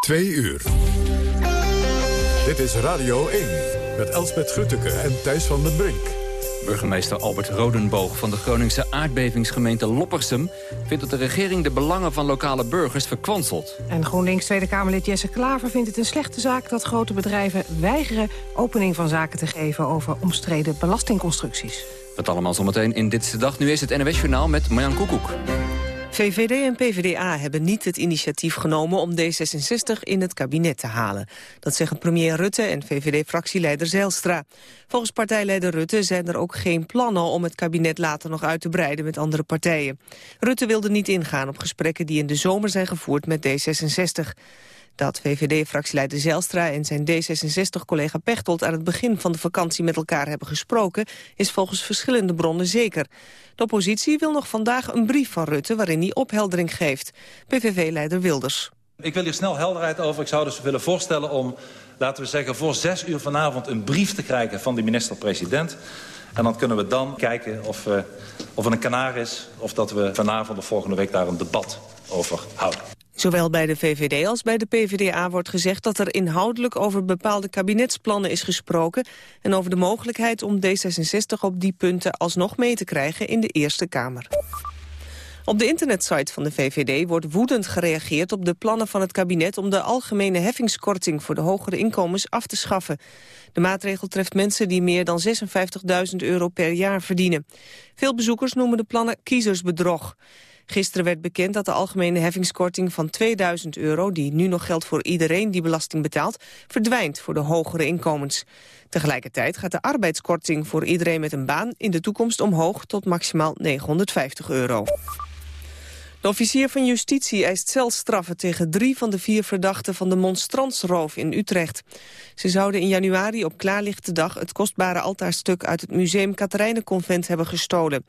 Twee uur. Dit is Radio 1 met Elspet Grutteke en Thijs van den Brink. Burgemeester Albert Rodenboog van de Groningse aardbevingsgemeente Loppersum... vindt dat de regering de belangen van lokale burgers verkwanselt. En GroenLinks Tweede Kamerlid Jesse Klaver vindt het een slechte zaak... dat grote bedrijven weigeren opening van zaken te geven... over omstreden belastingconstructies. Dat allemaal zometeen in Dit is de Dag. Nu is het NWS Journaal met Marjan Koekoek. VVD en PvdA hebben niet het initiatief genomen om D66 in het kabinet te halen. Dat zeggen premier Rutte en VVD-fractieleider Zijlstra. Volgens partijleider Rutte zijn er ook geen plannen om het kabinet later nog uit te breiden met andere partijen. Rutte wilde niet ingaan op gesprekken die in de zomer zijn gevoerd met D66. Dat VVD-fractieleider Zelstra en zijn D66-collega Pechtold... aan het begin van de vakantie met elkaar hebben gesproken... is volgens verschillende bronnen zeker. De oppositie wil nog vandaag een brief van Rutte... waarin hij opheldering geeft. PVV-leider Wilders. Ik wil hier snel helderheid over. Ik zou dus willen voorstellen om, laten we zeggen... voor zes uur vanavond een brief te krijgen van de minister-president... En dan kunnen we dan kijken of, uh, of er een kanaar is... of dat we vanavond of volgende week daar een debat over houden. Zowel bij de VVD als bij de PvdA wordt gezegd dat er inhoudelijk over bepaalde kabinetsplannen is gesproken en over de mogelijkheid om D66 op die punten alsnog mee te krijgen in de Eerste Kamer. Op de internetsite van de VVD wordt woedend gereageerd op de plannen van het kabinet om de algemene heffingskorting voor de hogere inkomens af te schaffen. De maatregel treft mensen die meer dan 56.000 euro per jaar verdienen. Veel bezoekers noemen de plannen kiezersbedrog. Gisteren werd bekend dat de algemene heffingskorting van 2000 euro... die nu nog geldt voor iedereen die belasting betaalt... verdwijnt voor de hogere inkomens. Tegelijkertijd gaat de arbeidskorting voor iedereen met een baan... in de toekomst omhoog tot maximaal 950 euro. De officier van justitie eist celstraffen tegen drie van de vier verdachten van de monstransroof in Utrecht. Ze zouden in januari op klaarlichte dag het kostbare altaarstuk uit het museum Katerijnenconvent hebben gestolen.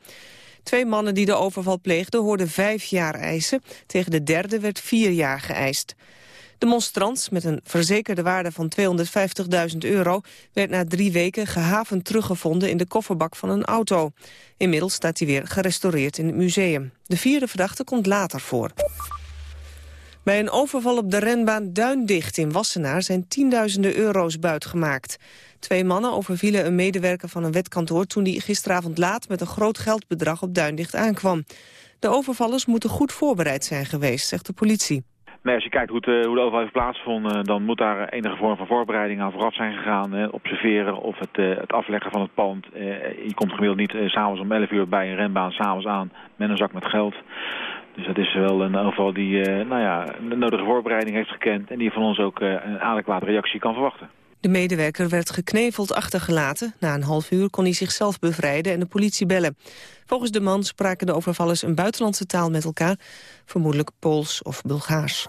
Twee mannen die de overval pleegden hoorden vijf jaar eisen. Tegen de derde werd vier jaar geëist. De monstrans, met een verzekerde waarde van 250.000 euro... werd na drie weken gehavend teruggevonden in de kofferbak van een auto. Inmiddels staat hij weer gerestaureerd in het museum. De vierde verdachte komt later voor. Bij een overval op de renbaan Duindicht in Wassenaar... zijn tienduizenden euro's buitgemaakt. Twee mannen overvielen een medewerker van een wetkantoor... toen die gisteravond laat met een groot geldbedrag op Duindicht aankwam. De overvallers moeten goed voorbereid zijn geweest, zegt de politie. Nee, als je kijkt hoe, eh, hoe de overval heeft plaatsgevonden... dan moet daar enige vorm van voorbereiding aan vooraf zijn gegaan. observeren of het, eh, het afleggen van het pand. Eh, je komt gemiddeld niet s'avonds om 11 uur bij een renbaan s'avonds aan... met een zak met geld. Dus dat is wel een overval die nou ja, de nodige voorbereiding heeft gekend... en die van ons ook een adequate reactie kan verwachten. De medewerker werd gekneveld achtergelaten. Na een half uur kon hij zichzelf bevrijden en de politie bellen. Volgens de man spraken de overvallers een buitenlandse taal met elkaar. Vermoedelijk Pools of Bulgaars.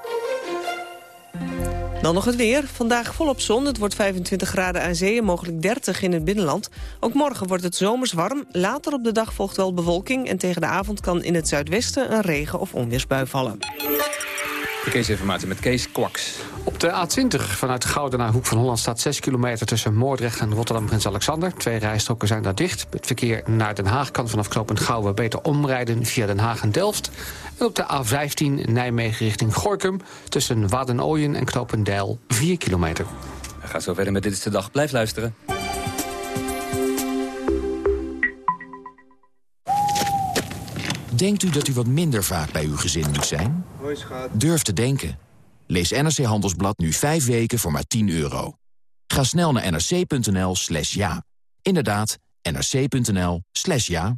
Dan nog het weer. Vandaag volop zon. Het wordt 25 graden aan zee en mogelijk 30 in het binnenland. Ook morgen wordt het zomers warm. Later op de dag volgt wel bewolking... en tegen de avond kan in het zuidwesten een regen- of onweersbui vallen. Verkeersinformatie met Kees Kwaks. Op de A20 vanuit Gouden naar Hoek van Holland staat 6 kilometer tussen Moordrecht en Rotterdam Prins Alexander. Twee rijstroken zijn daar dicht. Het verkeer naar Den Haag kan vanaf knooppunt Gouwen beter omrijden via Den Haag en Delft. En op de A15 Nijmegen richting Gorkum tussen Waddenooien en Knopendijl 4 kilometer. We gaan zo verder met Dit is de Dag. Blijf luisteren. Denkt u dat u wat minder vaak bij uw gezin moet zijn? Durf te denken. Lees NRC Handelsblad nu 5 weken voor maar 10 euro. Ga snel naar nrc.nl slash ja. Inderdaad, nrc.nl slash ja.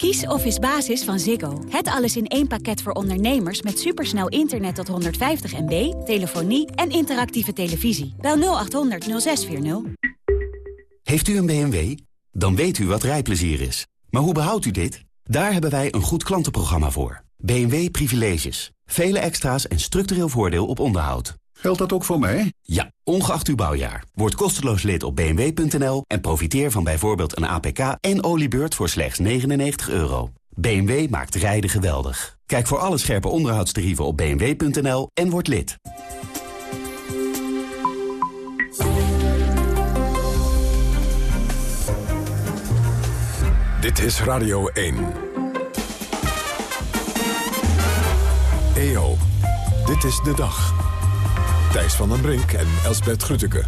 Kies Office Basis van Ziggo. Het alles in één pakket voor ondernemers met supersnel internet tot 150 MB, telefonie en interactieve televisie. Bel 0800 0640. Heeft u een BMW? Dan weet u wat rijplezier is. Maar hoe behoudt u dit? Daar hebben wij een goed klantenprogramma voor. BMW Privileges. Vele extra's en structureel voordeel op onderhoud. Geldt dat ook voor mij? Ja, ongeacht uw bouwjaar. Word kosteloos lid op bmw.nl en profiteer van bijvoorbeeld een APK en oliebeurt voor slechts 99 euro. BMW maakt rijden geweldig. Kijk voor alle scherpe onderhoudstarieven op bmw.nl en word lid. Dit is Radio 1. EO, dit is de dag. Thijs van den Brink en Elsbert Grütke.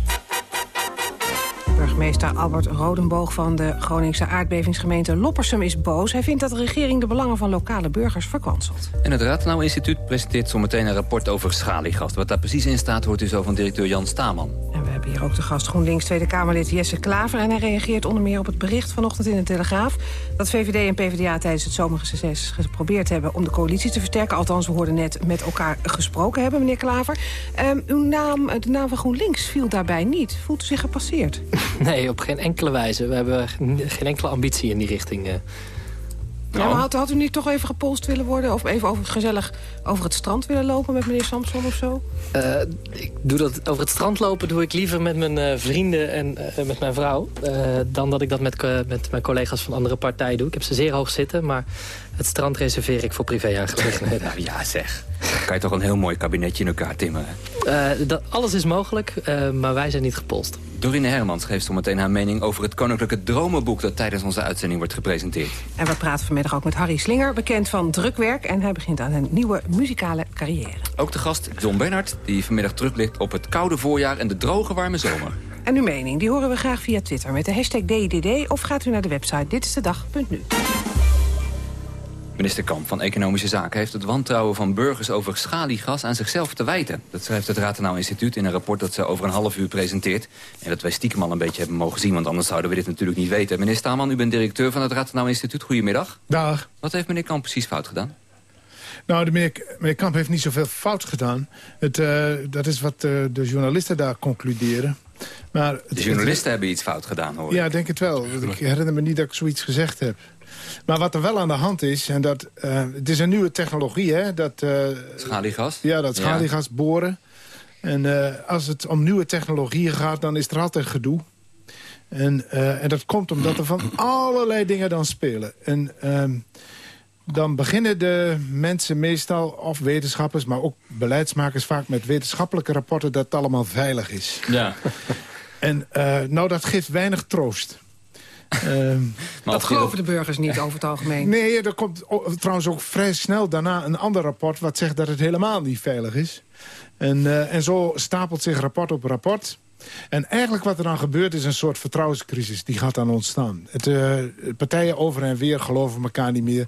Burgemeester Albert Rodenboog van de Groningse aardbevingsgemeente Loppersum is boos. Hij vindt dat de regering de belangen van lokale burgers verkwanselt. En het Ratenau Instituut presenteert zometeen een rapport over schaliegas. Wat daar precies in staat, hoort u zo van directeur Jan Staman. Hebben hier ook de gast GroenLinks Tweede Kamerlid Jesse Klaver. En hij reageert onder meer op het bericht vanochtend in de Telegraaf... dat VVD en PvdA tijdens het zomerreces geprobeerd hebben om de coalitie te versterken. Althans, we hoorden net met elkaar gesproken hebben, meneer Klaver. Um, uw naam, de naam van GroenLinks viel daarbij niet. Voelt u zich gepasseerd? Nee, op geen enkele wijze. We hebben geen enkele ambitie in die richting. Uh. Ja, maar had, had, u niet toch even gepolst willen worden? Of even over, gezellig over het strand willen lopen met meneer Samson of zo? Uh, ik doe dat, over het strand lopen doe ik liever met mijn uh, vrienden en uh, met mijn vrouw... dan dat ik dat met, met mijn collega's van andere partijen doe. Ik heb ze zeer hoog zitten, maar het strand reserveer ik voor privé-aangelegenheden. nou ja, zeg. Dan kan je toch een heel mooi kabinetje in elkaar timmeren? dat, alles is mogelijk, maar wij zijn niet gepolst. Dorine Hermans geeft zometeen haar mening over het Koninklijke Dromenboek... dat tijdens onze uitzending wordt gepresenteerd. En we praten vanmiddag ook met Harry Slinger, bekend van drukwerk... en hij begint aan een nieuwe muzikale carrière. Ook de gast John Bernhard, die vanmiddag terugblikt op het koude voorjaar... en de droge warme zomer. En uw mening, die horen we graag via Twitter met de hashtag DDD... of gaat u naar de website ditistedag.nu. Minister Kamp van Economische Zaken heeft het wantrouwen van burgers over schaliegas aan zichzelf te wijten. Dat schrijft het Ratenau Instituut in een rapport dat ze over een half uur presenteert. En dat wij stiekem al een beetje hebben mogen zien, want anders zouden we dit natuurlijk niet weten. Meneer Staalman, u bent directeur van het Ratenau Instituut. Goedemiddag. Dag. Wat heeft meneer Kamp precies fout gedaan? Nou, de meneer, meneer Kamp heeft niet zoveel fout gedaan. Het, uh, dat is wat uh, de journalisten daar concluderen. Maar de journalisten het, hebben iets fout gedaan, hoor. Ja, denk het wel. Ik herinner me niet dat ik zoiets gezegd heb. Maar wat er wel aan de hand is, en dat, uh, het is een nieuwe technologie, hè? Dat, uh, schaliegas? Ja, dat schaliegas ja. boren. En uh, als het om nieuwe technologieën gaat, dan is er altijd gedoe. En, en dat komt omdat er van allerlei dingen dan spelen. En ehm, dan beginnen de mensen meestal, of wetenschappers... maar ook beleidsmakers vaak met wetenschappelijke rapporten... dat het allemaal veilig is. Ja. En nou, dat geeft weinig troost. Um, dat geloven de burgers niet over het algemeen. Nee, er komt trouwens ook vrij snel daarna een ander rapport... wat zegt dat het helemaal niet veilig is. En, uh, en zo stapelt zich rapport op rapport. En eigenlijk wat er dan gebeurt is een soort vertrouwenscrisis. Die gaat dan ontstaan. Het, uh, partijen over en weer geloven elkaar niet meer.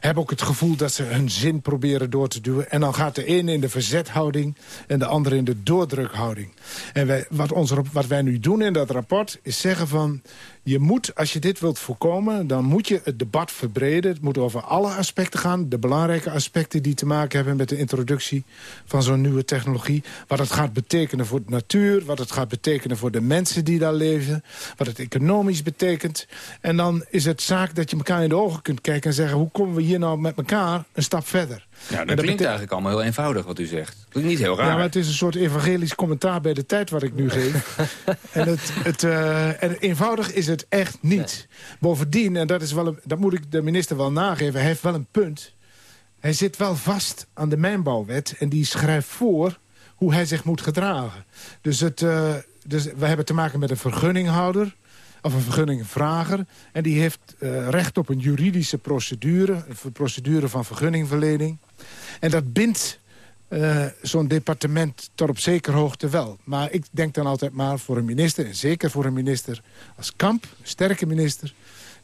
Hebben ook het gevoel dat ze hun zin proberen door te duwen. En dan gaat de een in de verzethouding en de ander in de doordrukhouding. En wij, wat, ons, wat wij nu doen in dat rapport is zeggen van... Je moet, als je dit wilt voorkomen, dan moet je het debat verbreden. Het moet over alle aspecten gaan. De belangrijke aspecten die te maken hebben met de introductie van zo'n nieuwe technologie. Wat het gaat betekenen voor de natuur. Wat het gaat betekenen voor de mensen die daar leven. Wat het economisch betekent. En dan is het zaak dat je elkaar in de ogen kunt kijken en zeggen... hoe komen we hier nou met elkaar een stap verder? Ja, dat, dat klinkt eigenlijk allemaal heel eenvoudig wat u zegt. Klinkt niet heel raar. Ja, maar het is een soort evangelisch commentaar bij de tijd wat ik nu geef. en, het, het, uh, en eenvoudig is het echt niet. Bovendien, en dat, is wel een, dat moet ik de minister wel nageven... hij heeft wel een punt. Hij zit wel vast aan de mijnbouwwet... en die schrijft voor hoe hij zich moet gedragen. Dus, het, uh, dus we hebben te maken met een vergunninghouder of een vergunningvrager. En die heeft uh, recht op een juridische procedure. Een procedure van vergunningverlening. En dat bindt uh, zo'n departement tot op zekere hoogte wel. Maar ik denk dan altijd maar voor een minister... en zeker voor een minister als Kamp, een sterke minister...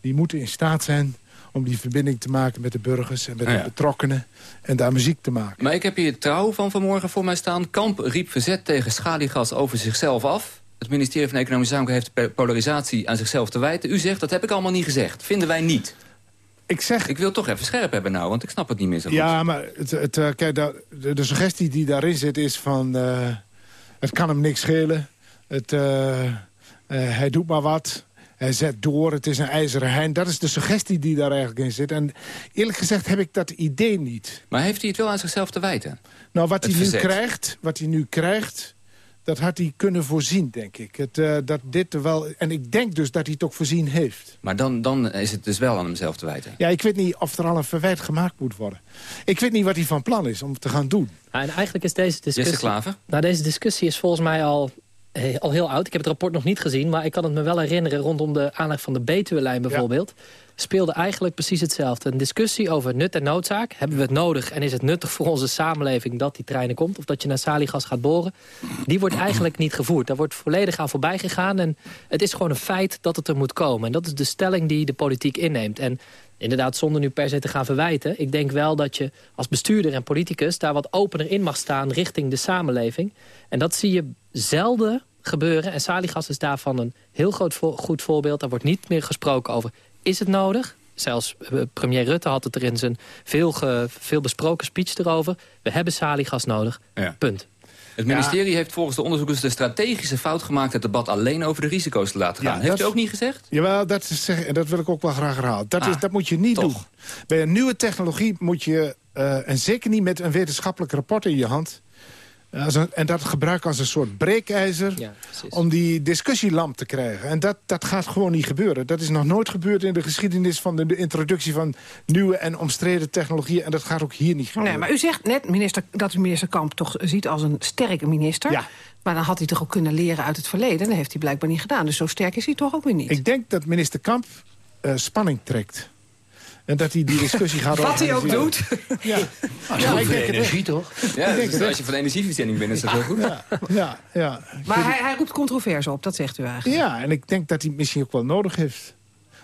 die moet in staat zijn om die verbinding te maken met de burgers en met de betrokkenen... en daar muziek te maken. Maar ik heb hier trouw van vanmorgen voor mij staan. Kamp riep verzet tegen schaliegas over zichzelf af. Het ministerie van Economische Zaken heeft polarisatie aan zichzelf te wijten. U zegt, dat heb ik allemaal niet gezegd. Vinden wij niet. Ik zeg... Ik wil toch even scherp hebben nou, want ik snap het niet meer zo goed. Ja, maar het, het, uh, kijk, de, de, suggestie die daarin zit is van... Uh, het kan hem niks schelen. Het, uh, hij doet maar wat. Hij zet door. Het is een ijzeren hein. Dat is de suggestie die daar eigenlijk in zit. En eerlijk gezegd heb ik dat idee niet. Maar heeft hij het wel aan zichzelf te wijten? Nou, wat hij nu krijgt... Wat hij nu krijgt dat had hij kunnen voorzien, denk ik. Het, uh, dat dit wel, en ik denk dus dat hij het ook voorzien heeft. Maar dan, dan is het dus wel aan hemzelf te wijten. Ja, ik weet niet of er al een verwijt gemaakt moet worden. Ik weet niet wat hij van plan is om te gaan doen. Ja, en eigenlijk is deze discussie... Klaver? Nou, deze discussie is volgens mij al, eh, al heel oud. Ik heb het rapport nog niet gezien, maar ik kan het me wel herinneren... rondom de aanleg van de Betuwe-lijn bijvoorbeeld... Ja speelde eigenlijk precies hetzelfde. Een discussie over nut en noodzaak. Hebben we het nodig en is het nuttig voor onze samenleving dat die treinen komt? Of dat je naar Saligas gaat boren? Die wordt eigenlijk niet gevoerd. Daar wordt volledig aan voorbij gegaan. En het is gewoon een feit dat het er moet komen. En dat is de stelling die de politiek inneemt. En inderdaad, zonder nu per se te gaan verwijten... ik denk wel dat je als bestuurder en politicus... daar wat opener in mag staan richting de samenleving. En dat zie je zelden gebeuren. En Saligas is daarvan een heel groot goed voorbeeld. Daar wordt niet meer gesproken over is het nodig? Zelfs eh, premier Rutte had het er in zijn veel, veel besproken speech erover. We hebben saliegas nodig. Punt. Het ministerie heeft volgens de onderzoekers de strategische fout gemaakt... het debat alleen over de risico's te laten gaan. heeft u ook niet gezegd? Jawel, dat, is, dat wil ik ook wel graag herhalen. Dat, is, ah, dat moet je niet doen. Bij een nieuwe technologie moet je... Uh, en zeker niet met een wetenschappelijk rapport in je hand en dat gebruiken als een soort breekijzer om die discussielamp te krijgen. En dat, dat gaat gewoon niet gebeuren. Dat is nog nooit gebeurd in de geschiedenis van de, introductie van nieuwe en omstreden technologieën. En dat gaat ook hier niet gebeuren. Nee, maar u zegt net minister, dat u minister Kamp toch ziet als een sterke minister. Ja. Maar dan had hij toch ook kunnen leren uit het verleden. Dat heeft hij blijkbaar niet gedaan. Dus zo sterk is hij toch ook weer niet. Ik denk dat minister Kamp uh, spanning trekt. En dat hij die discussie gaat Wat hij ook doet. Ja, ah, ja ik denk energie toch? Ja, dus als je van de energievoorziening bent, is dat heel goed. Ja, ja, ja. Maar hij, hij roept controverse op, dat zegt u eigenlijk. Ja, en ik denk dat hij het misschien ook wel nodig heeft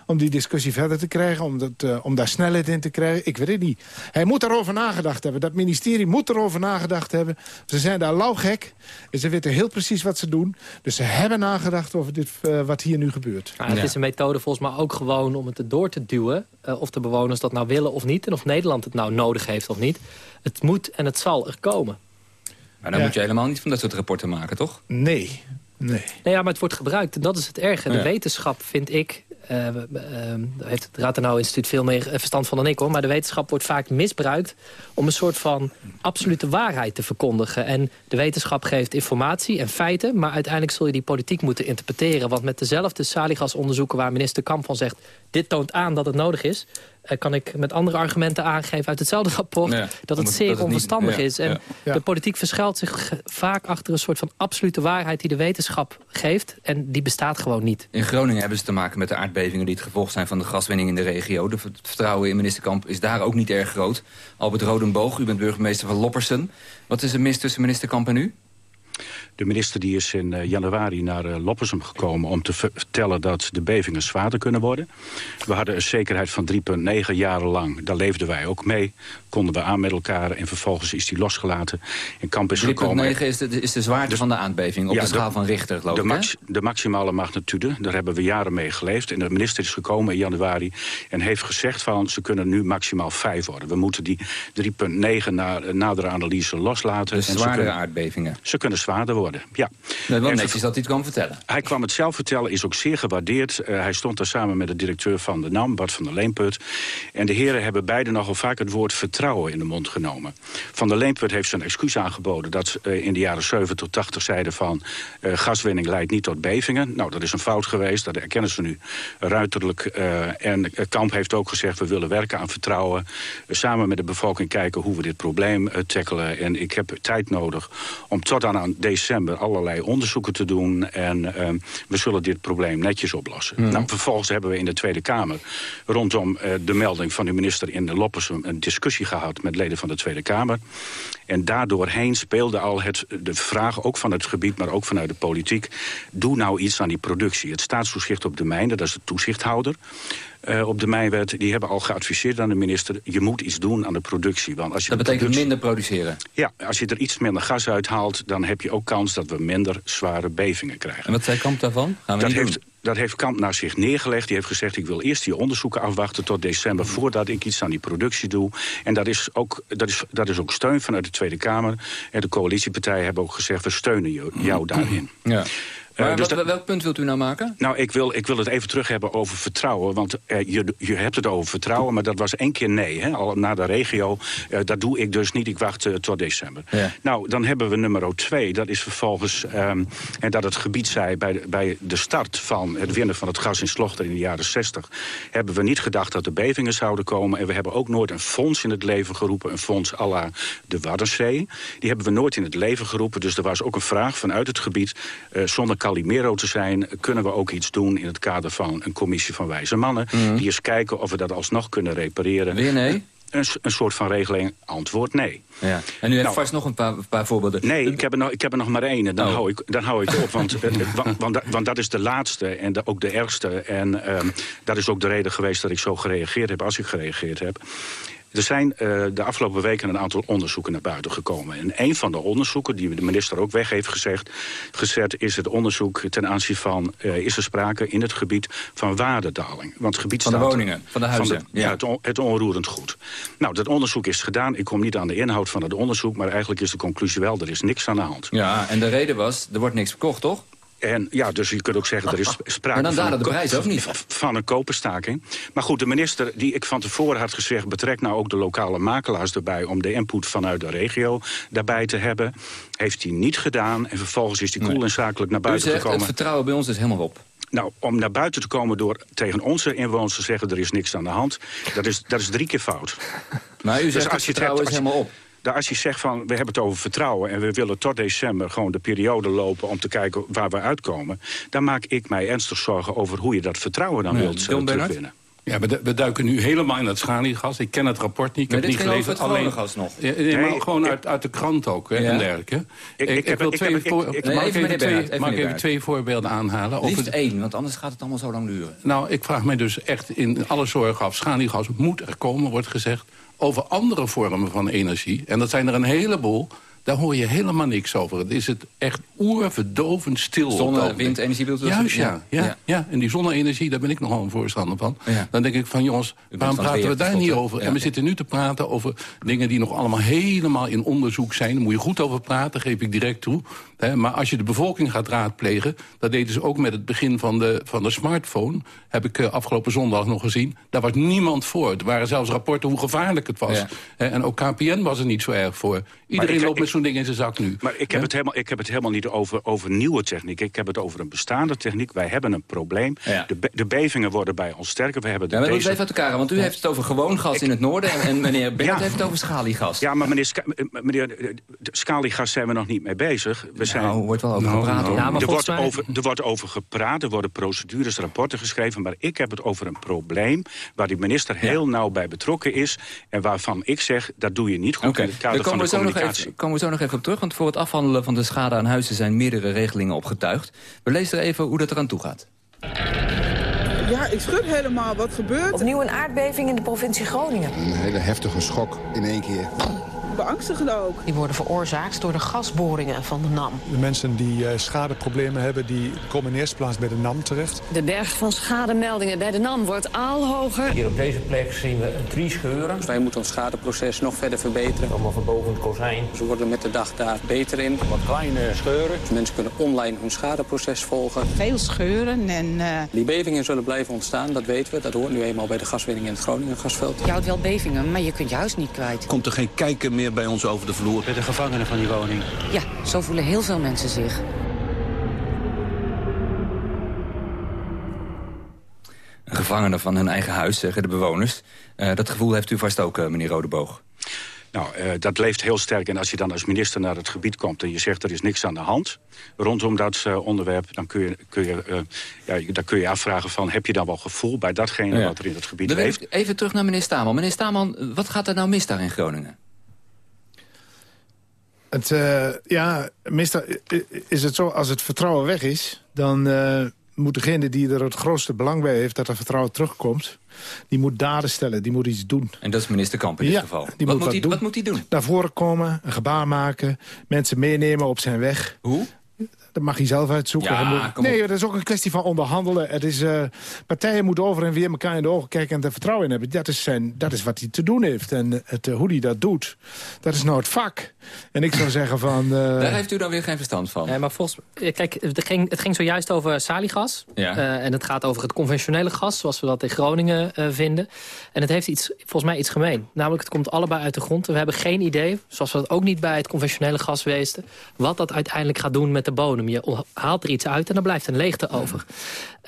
om die discussie verder te krijgen, om, dat, uh, om daar snelheid in te krijgen. Ik weet het niet. Hij moet daarover nagedacht hebben. Dat ministerie moet erover nagedacht hebben. Ze zijn daar lauw gek. En ze weten heel precies wat ze doen. Dus ze hebben nagedacht over dit, uh, wat hier nu gebeurt. het is een methode volgens mij ook gewoon om het door te duwen. Uh, of de bewoners dat nou willen of niet. En of Nederland het nou nodig heeft of niet. Het moet en het zal er komen. Maar dan moet je helemaal niet van dat soort rapporten maken, toch? Nee. Nee. nee ja, maar het wordt gebruikt. En dat is het erge. De wetenschap, vind ik, daar heeft het Rathenau Instituut veel meer eh, verstand van dan ik hoor. Maar de wetenschap wordt vaak misbruikt om een soort van absolute waarheid te verkondigen. En de wetenschap geeft informatie en feiten. Maar uiteindelijk zul je die politiek moeten interpreteren. Want met dezelfde saligasonderzoeken waar minister Kamp van zegt... dit toont aan dat het nodig is eh, kan ik met andere argumenten aangeven uit hetzelfde rapport... dat het zeer onverstandig is. En de politiek verschuilt zich vaak achter een soort van absolute waarheid... die de wetenschap geeft. En die bestaat gewoon niet. In Groningen hebben ze te maken met de aardbevingen... die het gevolg zijn van de gaswinning in de regio. De vertrouwen in minister Kamp is daar ook niet erg groot. Albert Rodenboog, u bent burgemeester van Loppersen. Wat is er mis tussen minister Kamp en u? De minister die is in eh, januari naar uh, Loppersum gekomen... om te vertellen dat de bevingen zwaarder kunnen worden. We hadden een zekerheid van 3,9 jaren lang. Daar leefden wij ook mee. Konden we aan met elkaar en vervolgens is die losgelaten. In kamp is 3,9 is de, is de zwaarte van de aardbeving op de schaal van Richter, geloof de, max, de maximale magnitude, daar hebben we jaren mee geleefd. En de minister is gekomen in januari en heeft gezegd van... ze kunnen nu maximaal 5 worden. We moeten die 3,9 na nadere analyse loslaten. Dus zwaardere aardbevingen? Ze kunnen zwaarder worden ja. Nee, wel netjes dat hij het kwam vertellen. Hij kwam het zelf vertellen, is ook zeer gewaardeerd. Uh, hij stond daar samen met de directeur van de NAM, Bart van der Leemput. En de heren hebben beide nogal vaak het woord vertrouwen in de mond genomen. Van der Leemput heeft zijn excuus aangeboden... dat uh, in de jaren 70 tot 80 zeiden van... Uh, gaswinning leidt niet tot bevingen. Nou, dat is een fout geweest, dat erkennen ze nu ruiterlijk. en Kamp heeft ook gezegd, we willen werken aan vertrouwen. samen met de bevolking kijken hoe we dit probleem tackelen. En ik heb tijd nodig om tot aan december allerlei onderzoeken te doen. En uh, we zullen dit probleem netjes oplossen. Mm. Nou, vervolgens hebben we in de Tweede Kamer... rondom uh, de melding van de minister in de Loppersum... een discussie gehad met leden van de Tweede Kamer. En daardoorheen speelde al het, de vraag, ook van het gebied... maar ook vanuit de politiek, doe nou iets aan die productie. Het staatstoezicht op de mijnen, dat is de toezichthouder... Uh, op de mijnwet, die hebben al geadviseerd aan de minister... je moet iets doen aan de productie. Want als je dat betekent minder produceren? Ja, als je er iets minder gas uithaalt... dan heb je ook kans dat we minder zware bevingen krijgen. En wat zei Kamp daarvan? Gaan we dat, heeft, doen? dat heeft Kamp naar zich neergelegd. Die heeft gezegd, ik wil eerst die onderzoeken afwachten tot december... voordat ik iets aan die productie doe. En dat is ook, dat is, dat is ook steun vanuit de Tweede Kamer. En de coalitiepartijen hebben ook gezegd, we steunen jou daarin. Ja. Maar dus wat- dat- welk punt wilt u nou maken? Nou, ik wil, ik wil het even terug hebben over vertrouwen. Want eh, je, je hebt het over vertrouwen, maar dat was één keer nee. Hè? Al naar de regio, eh, dat doe ik dus niet. Ik wacht eh, tot december. Ja. Nou, dan hebben we nummer twee. Dat is vervolgens, ehm, en dat het gebied zei... Bij de, bij de start van het winnen van het gas in Slochter in de jaren 60... hebben we niet gedacht dat er bevingen zouden komen. En we hebben ook nooit een fonds in het leven geroepen. Een fonds à la de Waddenzee. Die hebben we nooit in het leven geroepen. Dus er was ook een vraag vanuit het gebied... eh, zonder Calimero te zijn, kunnen we ook iets doen... in het kader van een commissie van wijze mannen... die eens kijken of we dat alsnog kunnen repareren. Weer nee? Een, een soort van regeling, antwoord nee. Ja. En u heeft Nou, vast nog een paar, paar voorbeelden. Nee, ik heb er nog, ik heb er nog maar één. En dan, Oh. hou, ik, dan hou ik op. Want, eh, eh, want, want, dat- want dat is de laatste en de- ook de ergste. En ehm, dat is ook de reden geweest dat ik zo gereageerd heb als ik gereageerd heb. Er zijn eh, de afgelopen weken een aantal onderzoeken naar buiten gekomen. En een van de onderzoeken, die de minister ook weg heeft gezegd, gezet... is het onderzoek ten aanzien van... eh, is er sprake in het gebied van waardedaling. Want het gebied Van de woningen, van de huizen, ja, ja. het, on- het onroerend goed. Nou, dat onderzoek is gedaan. Ik kom niet aan de inhoud van het onderzoek... maar eigenlijk is de conclusie wel, er is niks aan de hand. Ja, en de reden was, er wordt niks verkocht, toch? En ja, dus je kunt ook zeggen, er is sprake Maar dan van, een de prijzen, of niet? van een koperstaking. Maar goed, de minister die ik van tevoren had gezegd... betrek nou ook de lokale makelaars erbij... om de input vanuit de regio daarbij te hebben. Heeft hij niet gedaan. En vervolgens is hij koel en zakelijk naar U buiten zegt, het gekomen. vertrouwen bij ons is helemaal op. Nou, om naar buiten te komen door tegen onze inwoners te zeggen... er is niks aan de hand, dat is, dat is drie keer fout. Maar u zegt, het als je vertrouwen hebt- is als helemaal op. Als je zegt van, we hebben het over vertrouwen... en we willen tot december gewoon de periode lopen... om te kijken waar we uitkomen... dan maak ik mij ernstig zorgen over hoe je dat vertrouwen dan Ja, wilt eh, terugwinnen. Ja, we, du- we duiken nu helemaal in het schaliegas. Ik ken het rapport niet, ik heb dit niet gelezen. het gas nog. Ja, nee, maar Nee, gewoon ik- uit, uit de krant ook hè, Ja. en dergelijke. Ik- ik heb- wil ik twee, ik- voor- ik- Nee, mag ik even even, twee, Bernhard, even mag ik meneer even twee voorbeelden aanhalen? Liefst Over, één, want anders gaat het allemaal zo lang duren. nou, ik vraag mij dus echt in alle zorg af. Schaliegas moet er komen, wordt gezegd. Over andere vormen van energie. En dat zijn er een heleboel. Daar hoor je helemaal niks over. Het is het echt oerverdovend stil. Zonne, u dat Juist, ja, Ja. ja, ja. En die zonne-energie, daar ben ik nogal een voorstander van. Ja. Dan denk ik van, jongens, waarom praten we daar niet over? En we zitten nu te praten over dingen die nog allemaal helemaal in onderzoek zijn. Daar moet je goed over praten, geef ik direct toe. Maar als je de bevolking gaat raadplegen... dat deden ze ook met het begin van de, van de smartphone... heb ik eh, afgelopen zondag nog gezien. Daar was niemand voor. Er waren zelfs rapporten hoe gevaarlijk het was. En ook KPN was er niet zo erg voor. Iedereen loopt met zo'n ding in zijn zak nu. Maar ik heb, het helemaal, ik heb het helemaal niet over, over nieuwe techniek. Ik heb het over een bestaande techniek. Wij hebben een probleem. Ja. De, be- de bevingen worden bij ons sterker. We hebben de Ja, maar we deze- moeten even uit elkaar, want u heeft het over gewoon gas in het noorden... en, en meneer Ja. heeft het over schaliegas. Ja, maar meneer, Ska- meneer eh, schaliegas zijn we nog niet mee bezig. We zijn, Nou, wordt wel over gepraat, hoor. Ja, maar er, wordt mij- over, er wordt over gepraat, er worden procedures, rapporten geschreven... maar ik heb het over een probleem waar die minister heel nauw bij betrokken is... en waarvan ik zeg, dat doe je niet goed Oké, in het kader van komen de we, zo nog communicatie. even, komen we zo nog even op terug. Want voor het afhandelen van de schade aan huizen zijn meerdere regelingen opgetuigd. We lezen er even hoe dat eraan toe gaat. Ja, ik schud helemaal. Wat gebeurt? Opnieuw een aardbeving in de provincie Groningen. Een hele heftige schok in één keer. Beangstigend ook. Die worden veroorzaakt door de gasboringen van de NAM. De mensen die eh, schadeproblemen hebben, die komen in eerste plaats bij de NAM terecht. De berg van schademeldingen bij de NAM wordt al hoger. Hier op deze plek zien we een tree scheuren. Dus wij moeten ons schadeproces nog verder verbeteren. Allemaal verbogen kozijn. Ze worden met de dag daar beter in. Wat kleine scheuren. Dus mensen kunnen online hun schadeproces volgen. Veel scheuren en... eh, Die bevingen zullen blijven ontstaan, dat weten we. Dat hoort nu eenmaal bij de gaswinning in het Groningen gasveld. Je houdt wel bevingen, maar je kunt je huis niet kwijt. Komt er geen kijker meer bij ons over de vloer? Met de gevangenen van die woning. Ja, zo voelen heel veel mensen zich. Een gevangene van hun eigen huis, zeggen de bewoners. Eh, dat gevoel heeft u vast ook, eh, meneer Rodeboog. Nou, eh, dat leeft heel sterk. En als je dan als minister naar het gebied komt... en je zegt er is niks aan de hand rondom dat eh, onderwerp... dan kun je, kun, je, eh, ja, dan kun je afvragen van... heb je dan wel gevoel bij datgene Ja. wat er in het gebied leeft? Even terug naar meneer Staman. Meneer Staman, wat gaat er nou mis daar in Groningen? Nou, er wordt over, er wordt over gepraat, er worden procedures, rapporten geschreven... maar ik heb het dat eh, ja, meestal is het zo, als het vertrouwen weg is... dan uh, moet degene die er het grootste belang bij heeft... dat er vertrouwen terugkomt, die moet daden stellen, die moet iets doen. En dat is minister Kamp in dit geval. Die wat, moet moet hij, doen. wat moet hij doen? Naar voren komen, een gebaar maken, mensen meenemen op zijn weg. Hoe? Dat mag hij zelf uitzoeken. Ja, moet, kom nee, dat is ook een kwestie van onderhandelen. Het is, uh, partijen moeten over en weer elkaar in de ogen kijken... en er vertrouwen in hebben. Dat is, zijn, dat is wat hij te doen heeft. En het, uh, hoe hij dat doet, dat is nou het vak. En ik zou zeggen van... Uh... Daar heeft u dan weer geen verstand van. Nee, maar volgens, kijk, het ging, het ging zojuist over saliegas. Ja. Uh, en het gaat over het conventionele gas, zoals we dat in Groningen uh, vinden. En het heeft iets, volgens mij iets gemeen. Namelijk, het komt allebei uit de grond. En we hebben geen idee, zoals we dat ook niet bij het conventionele gas weesten... wat dat uiteindelijk gaat doen met de bodem. Je haalt er iets uit en dan blijft een leegte over.